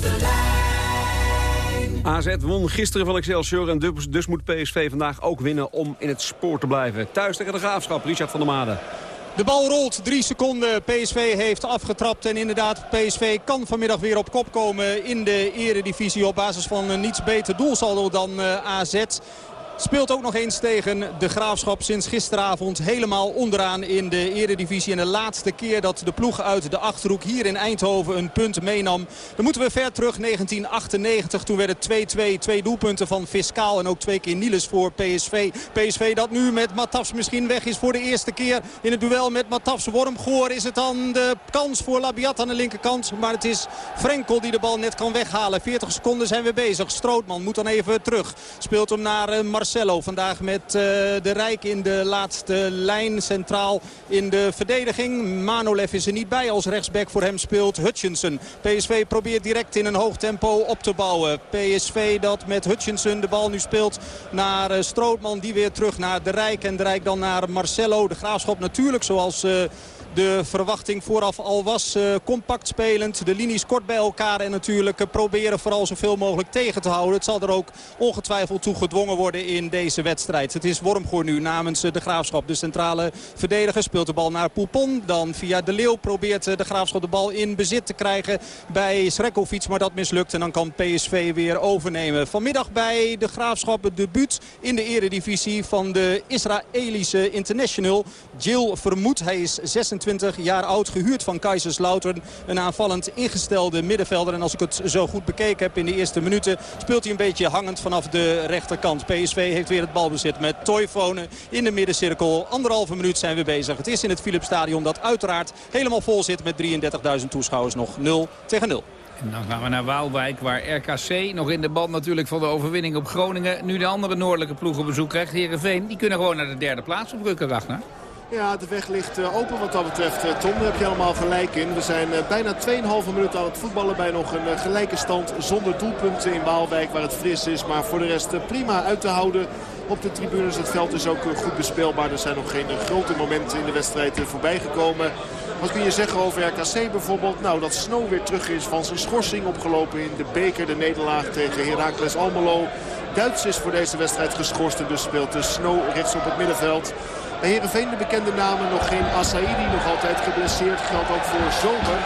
de lijn. AZ won gisteren van Excelsior en dus, dus moet PSV vandaag ook winnen om in het spoor te blijven. Thuis tegen de Graafschap, Richard van der Made. De bal rolt, drie seconden. PSV heeft afgetrapt en inderdaad, PSV kan vanmiddag weer op kop komen in de eredivisie op basis van een niets beter doelsaldo dan eh, AZ. Speelt ook nog eens tegen de Graafschap sinds gisteravond helemaal onderaan in de eredivisie. En de laatste keer dat de ploeg uit de Achterhoek hier in Eindhoven een punt meenam. Dan moeten we ver terug, 1998. Toen werden 2-2, twee doelpunten van Fiscaal en ook twee keer Niels voor PSV. PSV dat nu met Matafs misschien weg is voor de eerste keer in het duel met Matafs. Wormgoor is het dan de kans voor Labiat aan de linkerkant. Maar het is Frenkel die de bal net kan weghalen. 40 seconden zijn we bezig. Strootman moet dan even terug. Speelt hem naar uh, Marcelo. Vandaag met uh, de Rijk in de laatste lijn centraal in de verdediging. Manolev is er niet bij als rechtsback voor hem speelt Hutchinson. PSV probeert direct in een hoog tempo op te bouwen. PSV dat met Hutchinson de bal nu speelt naar uh, Strootman. Die weer terug naar de Rijk en de Rijk dan naar Marcelo. De Graafschap natuurlijk zoals... Uh, de verwachting vooraf al was. Uh, compact spelend, de linies kort bij elkaar en natuurlijk uh, proberen vooral zoveel mogelijk tegen te houden. Het zal er ook ongetwijfeld toe gedwongen worden in deze wedstrijd. Het is Wormgoor nu namens uh, de Graafschap. De centrale verdediger speelt de bal naar Poupon. Dan via De Leeuw probeert de Graafschap de bal in bezit te krijgen bij Srekovic. Maar dat mislukt en dan kan PSV weer overnemen. Vanmiddag bij de Graafschap het debuut in de eredivisie van de Israëlische international. Jill Vermoed, hij is 26 26 jaar oud, gehuurd van Kaiserslautern. Een aanvallend ingestelde middenvelder. En als ik het zo goed bekeken heb in de eerste minuten... speelt hij een beetje hangend vanaf de rechterkant. PSV heeft weer het balbezit met Toivonen in de middencirkel. Anderhalve minuut zijn we bezig. Het is in het Philipsstadion dat uiteraard helemaal vol zit... met 33.000 toeschouwers nog 0 tegen 0. En dan gaan we naar Waalwijk, waar RKC nog in de band natuurlijk van de overwinning op Groningen... nu de andere noordelijke ploeg op bezoek krijgt, Heerenveen. Die kunnen gewoon naar de derde plaats op Rukken, Ragnar. Ja, de weg ligt open wat dat betreft. Tom, daar heb je helemaal gelijk in. We zijn bijna 2,5 minuten aan het voetballen bij nog een gelijke stand zonder doelpunten in Waalwijk waar het fris is. Maar voor de rest prima uit te houden op de tribunes. Het veld is ook goed bespeelbaar. Er zijn nog geen grote momenten in de wedstrijd voorbij gekomen. Wat kun je zeggen over RKC bijvoorbeeld? Nou, dat Snow weer terug is van zijn schorsing opgelopen in de beker. De nederlaag tegen Heracles Almelo. Duits is voor deze wedstrijd geschorst en dus speelt de Snow rechts op het middenveld. Bij Heerenveen de bekende namen nog geen Asaidi, nog altijd geblesseerd. Geldt ook voor Zomer.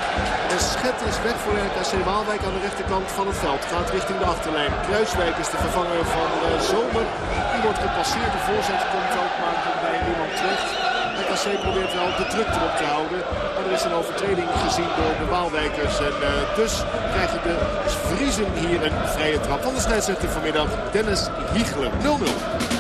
En Schet is weg voor RKC Waalwijk aan de rechterkant van het veld. Gaat richting de achterlijn. Kruiswijk is de vervanger van uh, Zomer. Die wordt gepasseerd. De voorzet komt ook, maar bij niemand terecht. RKC probeert wel de druk erop te houden. Maar er is een overtreding gezien door de Waalwijkers. En uh, dus krijgen de Vriezen hier een vrije trap van de scheidsrechter vanmiddag. Dennis Hiegelen 0-0.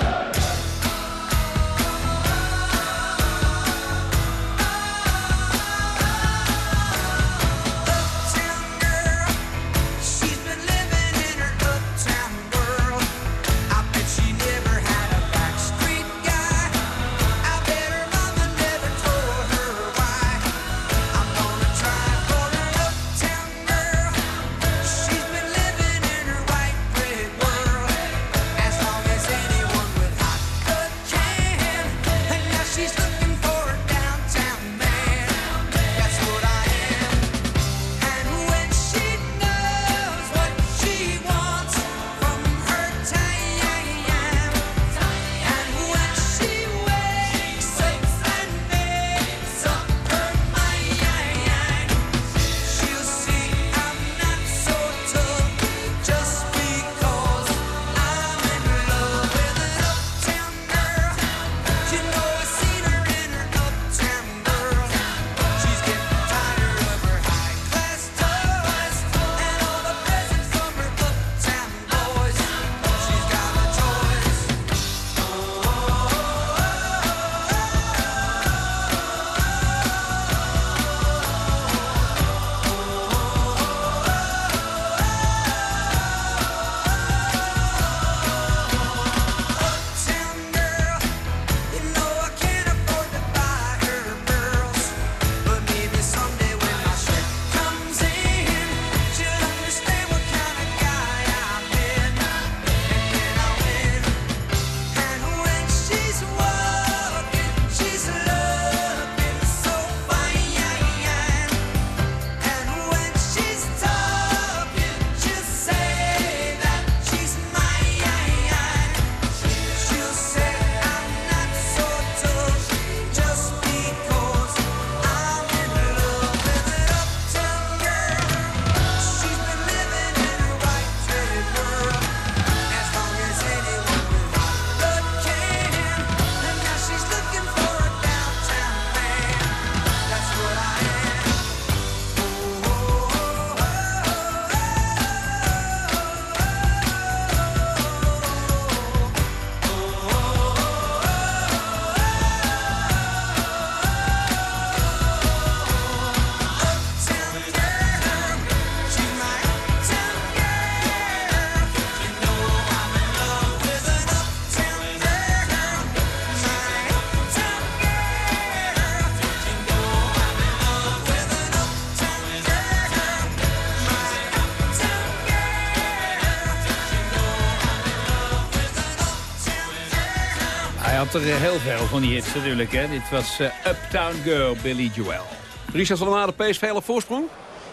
Heel veel van die hits natuurlijk. Hè. Dit was eh, Uptown Girl, Billy Joel. Richard van der Made, PSV op voorsprong?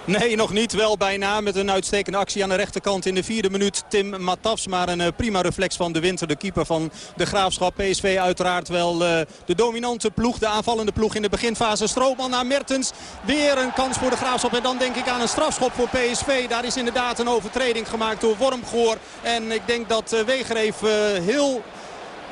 Nee, nog niet. Wel bijna met een uitstekende actie aan de rechterkant in de vierde minuut. Tim Matafs, maar een uh, prima reflex van de winter. De keeper van de Graafschap. PSV uiteraard wel uh, de dominante ploeg. De aanvallende ploeg in de beginfase. Stroopman naar Mertens. Weer een kans voor de Graafschap. En dan denk ik aan een strafschop voor PSV. Daar is inderdaad een overtreding gemaakt door Wormgoor. En ik denk dat uh, Wegereef heel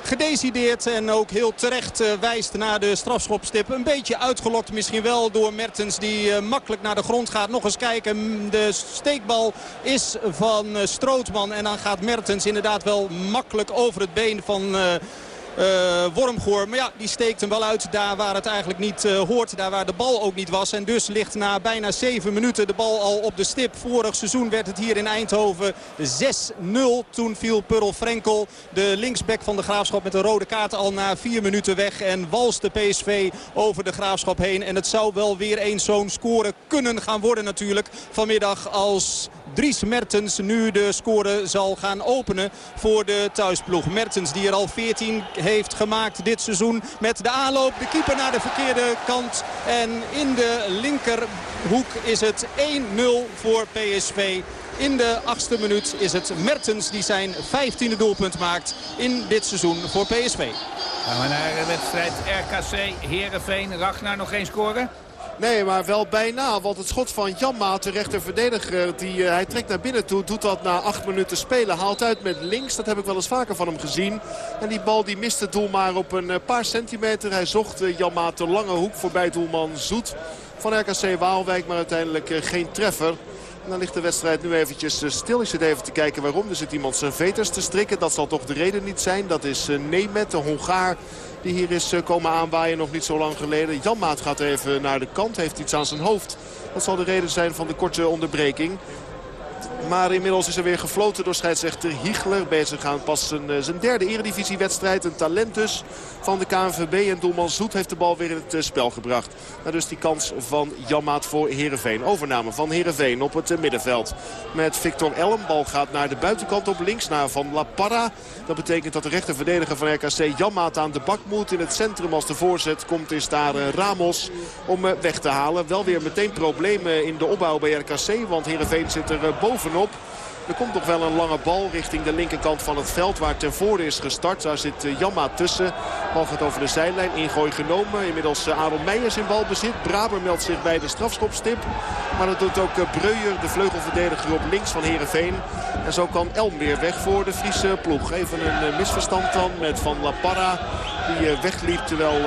gedecideerd en ook heel terecht uh, wijst naar de strafschopstip. Een beetje uitgelokt misschien wel door Mertens die uh, makkelijk naar de grond gaat. Nog eens kijken, de steekbal is van uh, Strootman en dan gaat Mertens inderdaad wel makkelijk over het been van... Uh, Wormgoor. Maar ja, die steekt hem wel uit daar waar het eigenlijk niet uh, hoort. Daar waar de bal ook niet was. En dus ligt na bijna 7 minuten de bal al op de stip. Vorig seizoen werd het hier in Eindhoven 6-0. Toen viel Purl Frenkel, de linksback van de Graafschap... met een rode kaart al na 4 minuten weg. En walste PSV over de Graafschap heen. En het zou wel weer eens zo'n score kunnen gaan worden natuurlijk. Vanmiddag als Dries Mertens nu de score zal gaan openen voor de thuisploeg. Mertens die er al 14 heeft gemaakt dit seizoen met de aanloop. De keeper naar de verkeerde kant. En in de linkerhoek is het 1-0 voor PSV. In de achtste minuut is het Mertens die zijn 15e doelpunt maakt in dit seizoen voor PSV. Gaan we naar de wedstrijd RKC Heerenveen. Ragnar nog geen scoren? Nee, maar wel bijna. Want het schot van Janma, de rechterverdediger, die, uh, hij trekt naar binnen toe. Doet dat na acht minuten spelen. Haalt uit met links. Dat heb ik wel eens vaker van hem gezien. En die bal die mist het doel maar op een paar centimeter. Hij zocht uh, Janma te lange hoek voorbij doelman Zoet van RKC Waalwijk. Maar uiteindelijk geen treffer. En dan ligt de wedstrijd nu eventjes stil. Ik zit even te kijken waarom. Er zit iemand zijn veters te strikken. Dat zal toch de reden niet zijn. Dat is Nemet, de Hongaar die hier is komen aanwaaien nog niet zo lang geleden. Janmaat gaat even naar de kant, heeft iets aan zijn hoofd. Dat zal de reden zijn van de korte onderbreking. Maar inmiddels is er weer gefloten door scheidsrechter Hiegler. Bezig aan pas zijn, zijn derde eredivisiewedstrijd. Een talent dus van de KNVB. En doelman Zoet heeft de bal weer in het spel gebracht. Nou, dus die kans van Janmaat voor Heerenveen. Overname van Heerenveen op het middenveld. Met Victor Elm. Bal gaat naar de buitenkant op links. Naar Van La Parra. Dat betekent dat de rechterverdediger van RKC Janmaat aan de bak moet. In het centrum als de voorzet komt is daar Ramos om weg te halen. Wel weer meteen problemen in de opbouw bij RKC. Want Heerenveen zit er Er komt nog wel een lange bal richting de linkerkant van het veld waar ten voorde is gestart. Daar zit Jamma tussen. Bal gaat over de zijlijn. Ingooi genomen. Inmiddels Aaron Meijers in balbezit. Braber meldt zich bij de strafschopstip. Maar dat doet ook Breuer, de vleugelverdediger op links van Heerenveen. En zo kan Elm weer weg voor de Friese ploeg. Even een misverstand dan met Van La Parra. Die wegliep terwijl...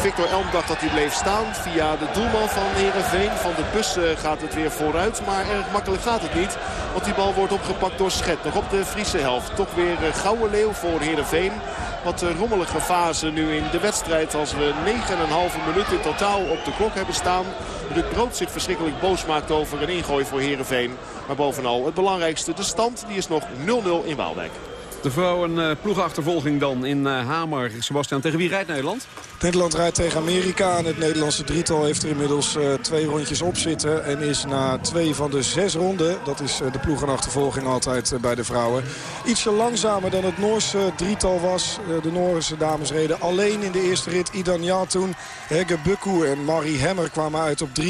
Victor Elm dacht dat hij bleef staan via de doelman van Heerenveen. Van de bus gaat het weer vooruit, maar erg makkelijk gaat het niet. Want die bal wordt opgepakt door Schet. Nog op de Friese helft. Toch weer Gouden Leeuw voor Heerenveen. Wat rommelige fase nu in de wedstrijd. Als we 9,5 minuten in totaal op de klok hebben staan. Ruud Brood zich verschrikkelijk boos maakt over een ingooi voor Heerenveen. Maar bovenal het belangrijkste, de stand, die is nog 0-0 in Waalwijk. De vrouwen uh, ploegachtervolging dan in uh, Hamer. Sebastian, tegen wie rijdt Nederland? Nederland rijdt tegen Amerika. En het Nederlandse drietal heeft er inmiddels uh, twee rondjes op zitten. En is na twee van de zes ronden, dat is de ploegenachtervolging altijd bij de vrouwen... ietsje langzamer dan het Noorse drietal was. de Noorse dames reden alleen in de eerste rit. Idan Yatun, Hegge Bukku en Marie Hemmer kwamen uit op 3.09.19.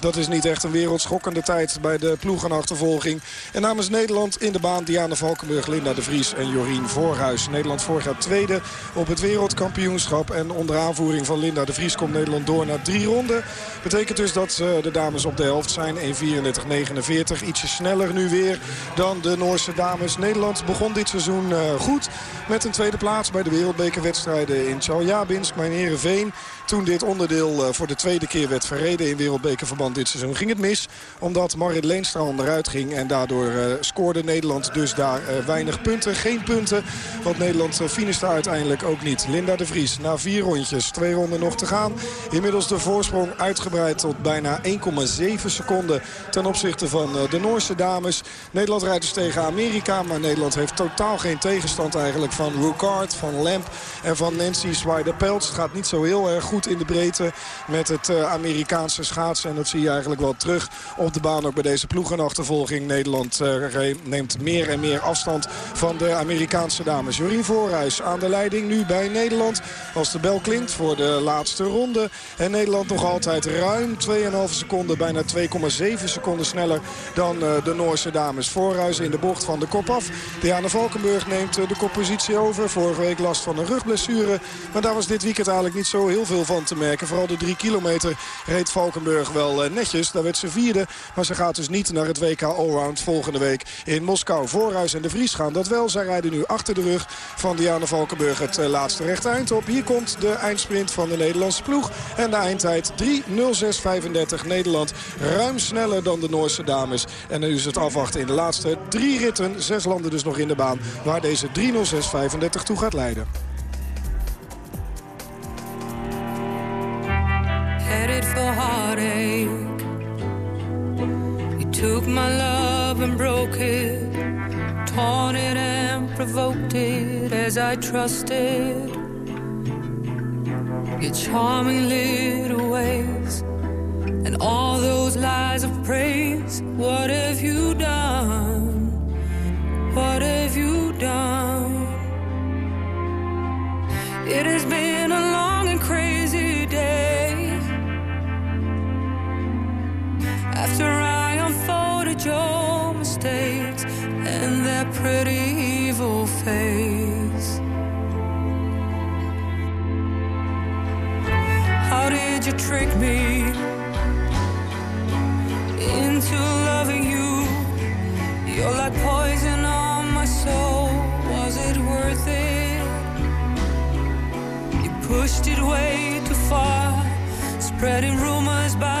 Dat is niet echt een wereldschokkende tijd bij de ploegenachtervolging. En namens Nederland in de baan Diana Valkenburg, Linda de Vries en Jorien Voorhuis. Nederland vorig tweede op het wereldkampioenschap. En onder aanvoering van Linda de Vries komt Nederland door naar drie ronden. Betekent dus dat uh, de dames op de helft zijn. 1.34.49. Ietsje sneller nu weer dan de Noorse dames. Nederland begon dit seizoen uh, goed met een tweede plaats bij de wereldbekerwedstrijden in Tjaljabinsk. Mijn Heerenveen toen dit onderdeel uh, voor de tweede keer werd verreden in wereldbekerverband dit seizoen ging het mis. Omdat Marit Leenstra onderuit ging en daardoor uh, scoorde Nederland dus daar uh, weinig punten. Geen punten, want Nederland finishte uiteindelijk ook niet. Linda de Vries na vier rondjes, twee ronden nog te gaan. Inmiddels de voorsprong uitgebreid tot bijna 1,7 seconden ten opzichte van de Noorse dames. Nederland rijdt dus tegen Amerika, maar Nederland heeft totaal geen tegenstand eigenlijk van Rukard, van Lamp en van Nancy Swider-Peltz. Het gaat niet zo heel erg goed in de breedte met het Amerikaanse schaatsen. En dat zie je eigenlijk wel terug op de baan ook bij deze ploegenachtervolging. Nederland neemt meer en meer afstand van de Amerikaanse dames. Jorien Voorhuis aan de leiding nu bij Nederland. Als de bel klinkt voor de laatste ronde. En Nederland nog altijd ruim 2,5 seconden, bijna 2,7 seconden sneller dan de Noorse dames. Voorhuis in de bocht van de kop af. Diana Valkenburg neemt de koppositie over. Vorige week last van een rugblessure. Maar daar was dit weekend eigenlijk niet zo heel veel van te merken. Vooral de drie kilometer reed Valkenburg wel netjes. Daar werd ze vierde. Maar ze gaat dus niet naar het WK Allround volgende week in Moskou. Voorhuis en de Vries gaan dat wel. Zij rijden nu achter de rug van Diana Valkenburg het laatste rechte eind op. Hier komt de eindsprint van de Nederlandse ploeg. En de eindtijd 3.06.35 Nederland. Ruim sneller dan de Noorse dames. En nu is het afwachten in de laatste drie ritten. Zes landen dus nog in de baan. Waar deze 3.06.35 toe gaat leiden. Headed for heartache You took my love and broke it Torn it and provoked it As I trusted Your charming little ways And all those lies of praise What have you done? What have you done? It has been a long and crazy day After I unfolded your mistakes And that pretty evil face How did you trick me into loving you? You're like poison on my soul. Was it worth it? You pushed it way too far, spreading rumors about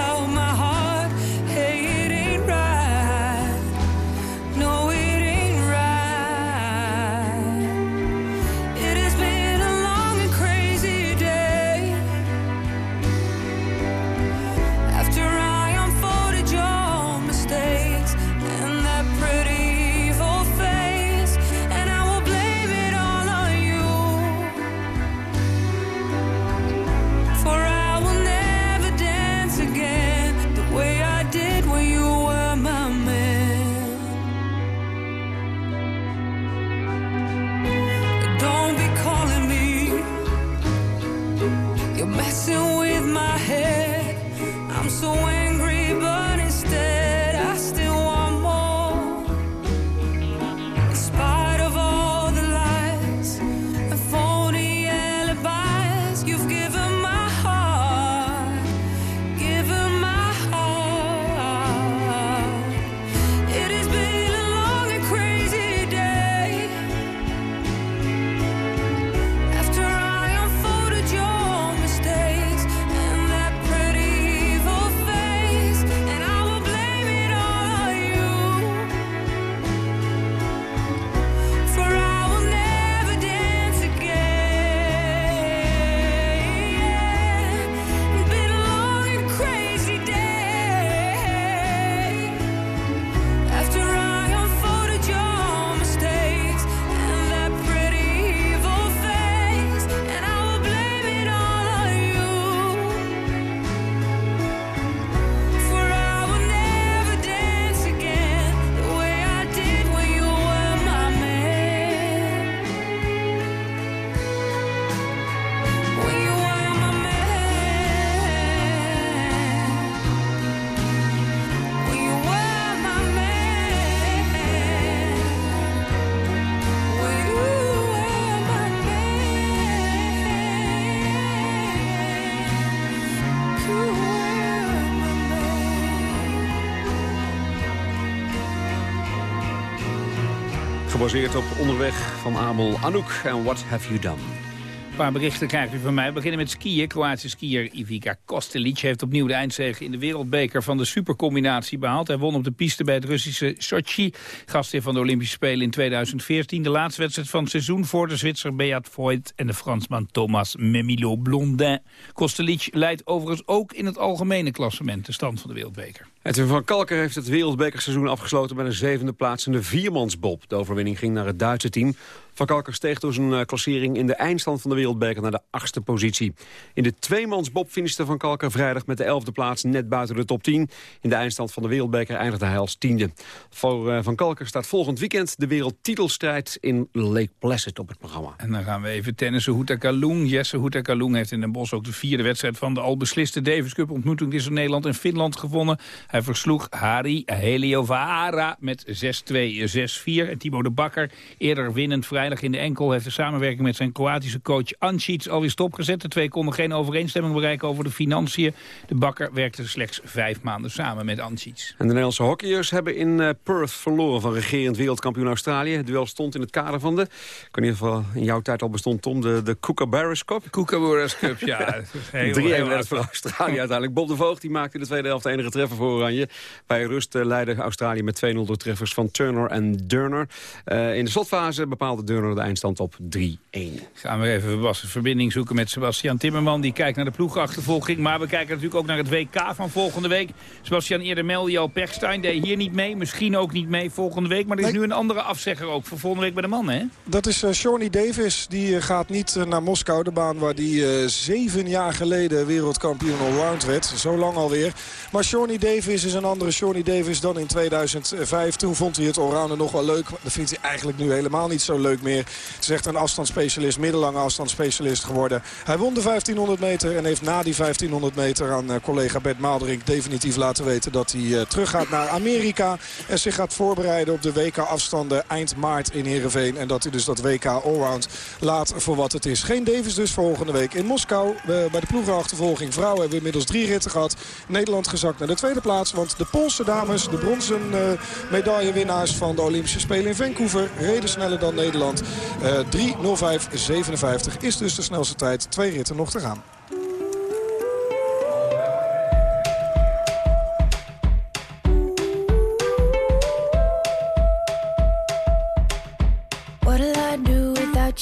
Gebaseerd op Onderweg van Abel Anouk en What Have You Done. Een paar berichten krijgt u van mij. We beginnen met skiën. Kroatische skier Ivica Kostelic heeft opnieuw de eindzege in de wereldbeker van de supercombinatie behaald. Hij won op de piste bij het Russische Sochi, gastheer van de Olympische Spelen in 2014. De laatste wedstrijd van het seizoen voor de Zwitser Beat Voigt en de Fransman Thomas Memilo Blondin. Kostelic leidt overigens ook in het algemene klassement de stand van de wereldbeker. Edwin van Kalker heeft het wereldbekerseizoen afgesloten met een zevende plaats in de viermansbob. De overwinning ging naar het Duitse team. Van Kalker steeg door zijn eh, klassering in de eindstand van de wereldbeker naar de achtste positie. In de tweemansbob finishte Van Kalker vrijdag met de elfde plaats net buiten de top 10. In de eindstand van de wereldbeker eindigde hij als tiende. Voor eh, Van Kalker staat volgend weekend de wereldtitelstrijd in Lake Placid op het programma. En dan gaan we even tennissen. Houta. Jesse Houta heeft in Den Bosch ook de vierde wedstrijd van de al besliste Davis Cup ontmoeting tussen Nederland en Finland gewonnen. Hij versloeg Hari Heliovara met 6-2, 6-4. En Timo de Bakker, eerder winnend vrijdag in de enkel, heeft de samenwerking met zijn Kroatische coach Ancic alweer stopgezet. De twee konden geen overeenstemming bereiken over de financiën. De Bakker werkte slechts vijf maanden samen met Ancic. En de Nederlandse hockeyers hebben in eh, Perth verloren van regerend wereldkampioen Australië. Het duel stond in het kader van de, ik weet in ieder geval in jouw tijd al bestond Tom, de, de Kookaburras Cup. Kookaburras Cup, ja. 3-1 voor Australië uiteindelijk. Bob de Voogd die maakte in de tweede helft de enige treffer voor Oranje. Bij rust uh, leidde Australië met 2-0 door treffers van Turner en Durner. Uh, in de slotfase bepaalde Durner de eindstand op 3-1. Gaan we even een verbinding zoeken met Sebastian Timmerman. Die kijkt naar de ploegachtervolging. Maar we kijken natuurlijk ook naar het WK van volgende week. Sebastian eerder meldde je al, Pechstein deed hier niet mee. Misschien ook niet mee volgende week. Maar er is nu een andere afzegger ook voor volgende week bij de mannen, hè? Dat is uh, Shawnee Davis. Die uh, gaat niet uh, naar Moskou, de baan waar die zeven jaar geleden wereldkampioen allround werd. Zo lang alweer. Maar Shawnee Davis is een andere Shawnee Davis dan in 2005. Toen vond hij het allrounden nog wel leuk. Dat vindt hij eigenlijk nu helemaal niet zo leuk meer. Het is echt een afstandsspecialist, middellange afstandsspecialist geworden. Hij won de 1500 meter en heeft na die 1500 meter aan uh, collega Bert Maalderink definitief laten weten dat hij uh, terug gaat naar Amerika. En zich gaat voorbereiden op de WK afstanden eind maart in Heerenveen. En dat hij dus dat WK allround laat voor wat het is. Geen Davis dus volgende week in Moskou. Bij de ploegenachtervolging vrouwen hebben we inmiddels drie ritten gehad. Nederland gezakt naar de tweede plaats. Want de Poolse dames, de bronzen medaillewinnaars van de Olympische Spelen in Vancouver... reden sneller dan Nederland. 3.05.57 is dus de snelste tijd. Twee ritten nog te gaan.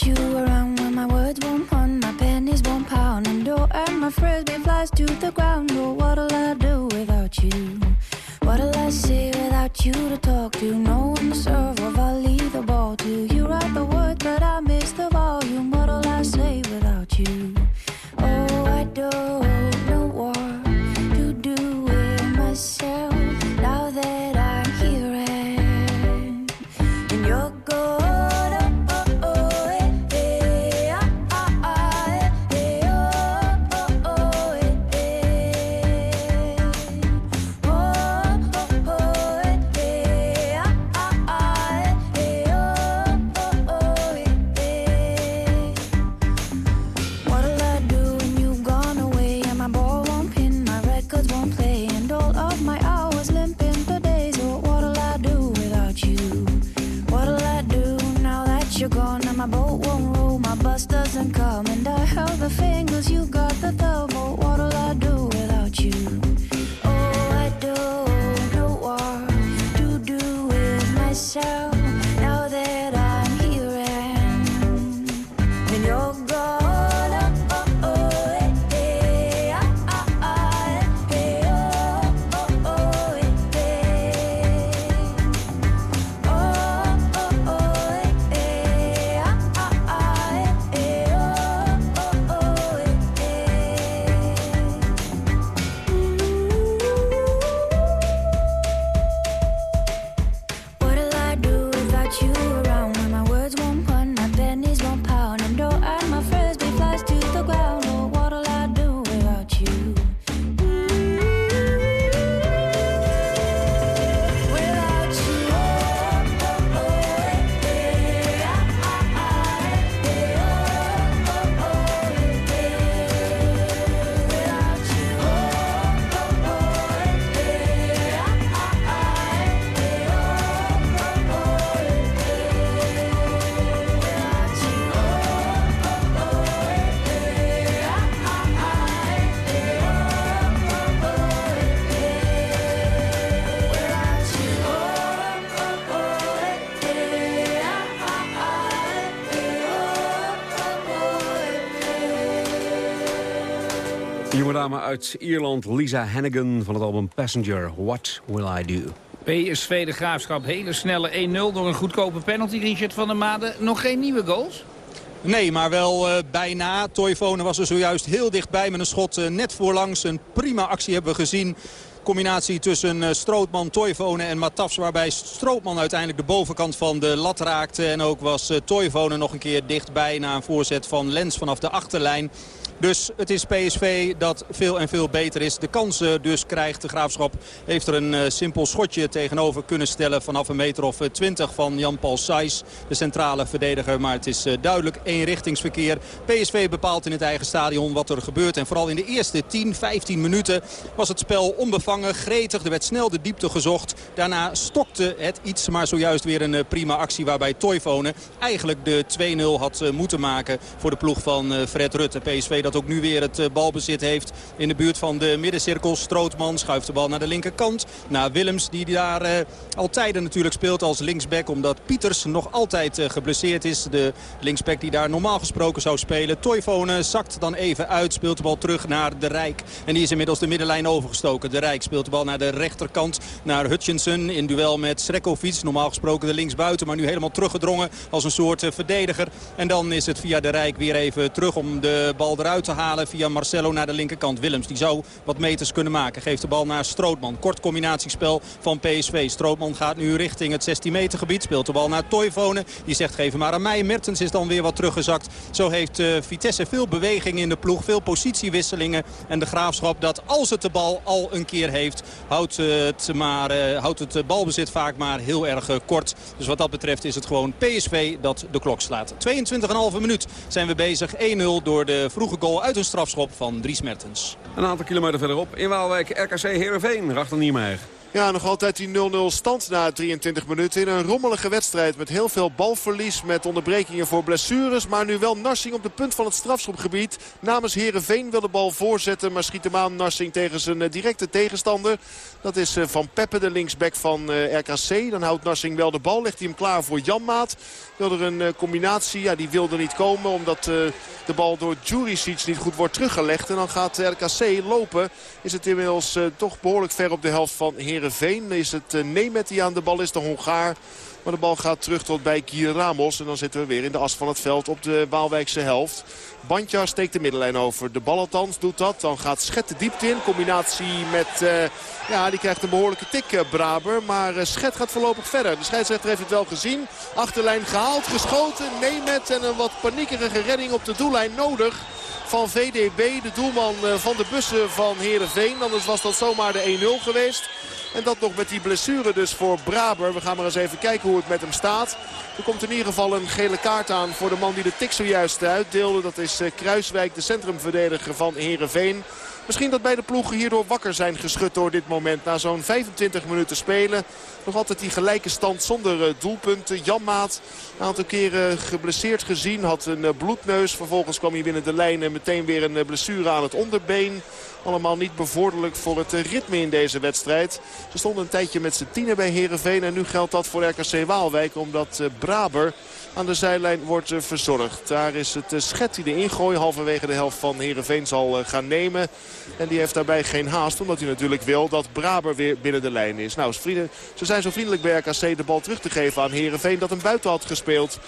You around when my words won't pun, my pennies won't pound, and my frisbee flies to the ground? Oh, what'll I you? What'll I say without you to talk to? No one to serve or I'll leave the ball to. You dame uit Ierland, Lisa Hannigan van het album Passenger. What Will I Do? PSV de Graafschap, hele snelle 1-0 door een goedkope penalty. Richard van der Made, nog geen nieuwe goals? Nee, maar wel uh, bijna. Toivonen was er zojuist heel dichtbij met een schot uh, net voorlangs. Een prima actie hebben we gezien combinatie tussen uh, Strootman, Toivonen en Matafs. Waarbij Strootman uiteindelijk de bovenkant van de lat raakte. En ook was uh, Toivonen nog een keer dichtbij na een voorzet van Lens vanaf de achterlijn. Dus het is PSV dat veel en veel beter is. De kansen dus krijgt de Graafschap. Heeft er een uh, simpel schotje tegenover kunnen stellen vanaf een meter of 20 van Jan-Paul Sijs. De centrale verdediger. Maar het is uh, duidelijk eenrichtingsverkeer. PSV bepaalt in het eigen stadion wat er gebeurt. En vooral in de eerste 10, 15 minuten was het spel onbevangen, gretig. Er werd snel de diepte gezocht. Daarna stokte het iets. Maar zojuist weer een prima actie waarbij Toivonen eigenlijk de 2-0 had moeten maken voor de ploeg van Fred Rutte. PSV dat ook nu weer het uh, balbezit heeft in de buurt van de middencirkel. Strootman schuift de bal naar de linkerkant. Naar Willems die daar uh, al tijden natuurlijk speelt als linksback. Omdat Pieters nog altijd uh, geblesseerd is. De linksback die daar normaal gesproken zou spelen. Toivonen zakt dan even uit. Speelt de bal terug naar de Rijk. En die is inmiddels de middenlijn overgestoken. De Rijk speelt de bal naar de rechterkant. Naar Hutchinson in duel met Srekovic. Normaal gesproken de linksbuiten. Maar nu helemaal teruggedrongen als een soort verdediger. En dan is het via de Rijk weer even terug om de bal eruit te halen via Marcelo naar de linkerkant. Willems die zou wat meters kunnen maken. Geeft de bal naar Strootman. Kort combinatiespel van PSV. Strootman gaat nu richting het 16 meter gebied. Speelt de bal naar Toivonen. Die zegt geef hem maar aan mij. Mertens is dan weer wat teruggezakt. Zo heeft uh, Vitesse veel beweging in de ploeg. Veel positiewisselingen. En de Graafschap dat als het de bal al een keer heeft... houdt, het, maar, uh, houdt het balbezit vaak maar heel erg kort. Dus wat dat betreft is het gewoon PSV dat de klok slaat. 22,5 minuut zijn we bezig. 1-0 door de vroege uit een strafschop van Dries Mertens. Een aantal kilometer verderop in Waalwijk RKC Heerenveen. Rachter Niemeyer. Ja, nog altijd die 0-0 stand na 23 minuten. In een rommelige wedstrijd met heel veel balverlies. Met onderbrekingen voor blessures. Maar nu wel Narsing op de punt van het strafschopgebied. Namens Herenveen wil de bal voorzetten. Maar schiet hem aan Narsing tegen zijn directe tegenstander. Dat is Van Peppe, de linksback van RKC. Dan houdt Narsing wel de bal. Legt hij hem klaar voor Janmaat. Wil er een combinatie. Ja, die wilde niet komen. Omdat de bal door Juricic niet goed wordt teruggelegd. En dan gaat RKC lopen. Is het inmiddels toch behoorlijk ver op de helft van Herenveen. Is het Nemet die aan de bal is, de Hongaar. Maar de bal gaat terug tot bij Kier Ramos. En dan zitten we weer in de as van het veld op de Waalwijkse helft. Bandjar steekt de middenlijn over. De bal althans doet dat. Dan gaat Schet de diepte in. Combinatie met... Uh, ja, die krijgt een behoorlijke tik, uh, Braber. Maar uh, Schet gaat voorlopig verder. De scheidsrechter heeft het wel gezien. Achterlijn gehaald, geschoten. Nemet en een wat paniekerige redding op de doellijn nodig van VDB. De doelman van de bussen van Heerenveen. Anders was dat zomaar de 1-0 geweest. En dat nog met die blessure dus voor Braber. We gaan maar eens even kijken hoe het met hem staat. Er komt in ieder geval een gele kaart aan voor de man die de tik zojuist uitdeelde. Dat is Kruiswijk, de centrumverdediger van Heerenveen. Misschien dat beide ploegen hierdoor wakker zijn geschud door dit moment. Na zo'n 25 minuten spelen. Nog altijd die gelijke stand zonder doelpunten. Jan Maat, een aantal keren geblesseerd gezien. Had een bloedneus. Vervolgens kwam hij binnen de lijn en meteen weer een blessure aan het onderbeen. Allemaal niet bevorderlijk voor het ritme in deze wedstrijd. Ze stonden een tijdje met z'n tienen bij Heerenveen. En nu geldt dat voor RKC Waalwijk. Omdat Braber aan de zijlijn wordt verzorgd. Daar is het Schet die de ingooi halverwege de helft van Heerenveen zal gaan nemen. En die heeft daarbij geen haast. Omdat hij natuurlijk wil dat Braber weer binnen de lijn is. Nou, ze zijn zo vriendelijk bij RKC de bal terug te geven aan Heerenveen. Dat hem buiten had gespeeld. 0-0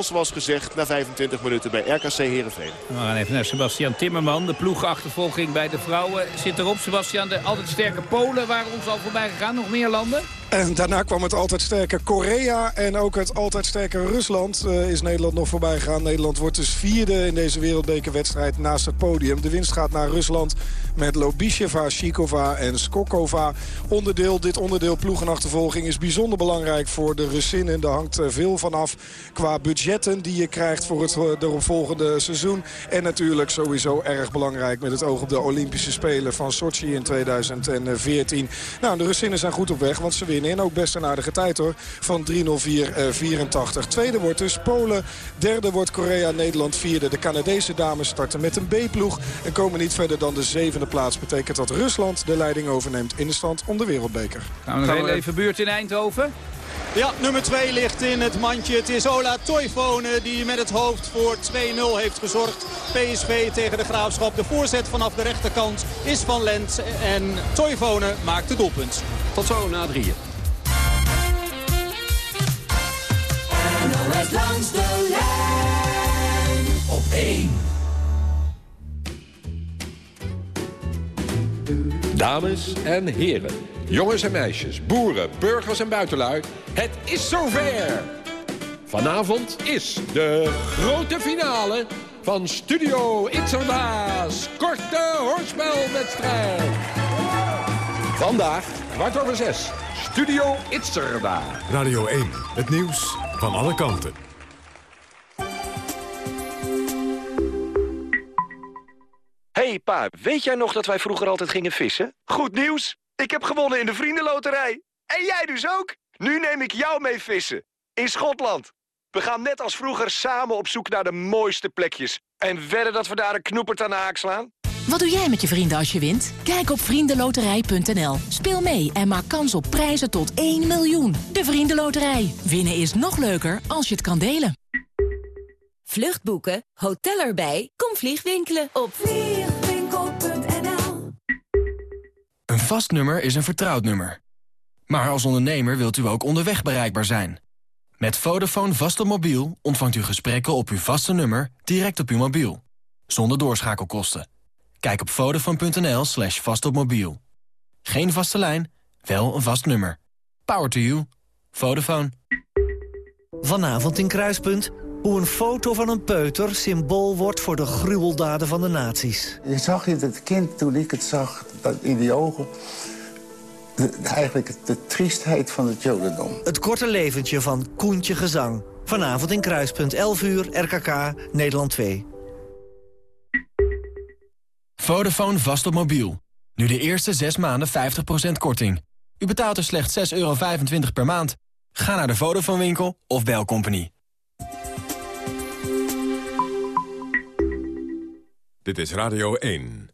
zoals gezegd na 25 minuten bij RKC Heerenveen. We gaan even naar Sebastian Timmerman. De ploegachtervolging bij de vrouwen zit erop. Sebastian, de altijd sterke Polen waren ons al voorbij gegaan. Nog meer landen? En daarna kwam het altijd sterke Korea en ook het altijd sterke Rusland uh, is Nederland nog voorbij gegaan. Nederland wordt dus vierde in deze wereldbekerwedstrijd naast het podium. De winst gaat naar Rusland met Lobisheva, Shikova en Skokova. Onderdeel, dit onderdeel ploegenachtervolging is bijzonder belangrijk voor de Russinnen. Daar hangt veel vanaf qua budgetten die je krijgt voor het volgende seizoen. En natuurlijk sowieso erg belangrijk met het oog op de Olympische Spelen van Sochi in 2014. Nou, de Russinnen zijn goed op weg, want ze winnen in ook best een aardige tijd hoor. Van 3.04.84. Tweede wordt dus Polen. Derde wordt Korea, Nederland vierde. De Canadese dames starten met een B-ploeg. En komen niet verder dan de zevende plaats. Betekent dat Rusland de leiding overneemt in de stand om de wereldbeker. Gaan we nog heel even buurt in Eindhoven? Ja, nummer 2 ligt in het mandje. Het is Ola Toivonen die met het hoofd voor 2-0 heeft gezorgd. PSV tegen de Graafschap. De voorzet vanaf de rechterkant is van Lent. En Toivonen maakt het doelpunt. Tot zo na drieën. NOS langs de lijn op 1. Dames en heren, jongens en meisjes, boeren, burgers en buitenlui, het is zover! Vanavond is de grote finale van Studio Itzerda's korte hoorspelwedstrijd. Vandaag, kwart over zes, Studio Itzerda. Radio 1, het nieuws van alle kanten. hey pa, weet jij nog dat wij vroeger altijd gingen vissen? Goed nieuws! Ik heb gewonnen in de Vriendenloterij. En jij dus ook? Nu neem ik jou mee vissen. In Schotland. We gaan net als vroeger samen op zoek naar de mooiste plekjes. En wedden dat we daar een knoepert aan de haak slaan? Wat doe jij met je vrienden als je wint? Kijk op vriendenloterij.nl. Speel mee en maak kans op prijzen tot 1 miljoen. De Vriendenloterij. Winnen is nog leuker als je het kan delen. Vluchtboeken, hotel erbij, kom vliegwinkelen op vliegwinkel.nl Een vast nummer is een vertrouwd nummer. Maar als ondernemer wilt u ook onderweg bereikbaar zijn. Met Vodafone vast op mobiel ontvangt u gesprekken op uw vaste nummer direct op uw mobiel. Zonder doorschakelkosten. Kijk op vodafone.nl slash vastopmobiel. Geen vaste lijn, wel een vast nummer. Power to you. Vodafone. Vanavond in Kruispunt. Hoe een foto van een peuter symbool wordt voor de gruweldaden van de nazi's. Je zag in het kind, toen ik het zag, dat in die ogen... de- eigenlijk de triestheid van het jodendom. Het korte leventje van Koentje Gezang. Vanavond in Kruispunt, 11 uur, RKK, Nederland 2. Vodafone vast op mobiel. Nu de eerste 6 maanden 50% korting. U betaalt er slechts 6,25 euro per maand. Ga naar de Vodafone winkel of bel Company. Dit is Radio 1.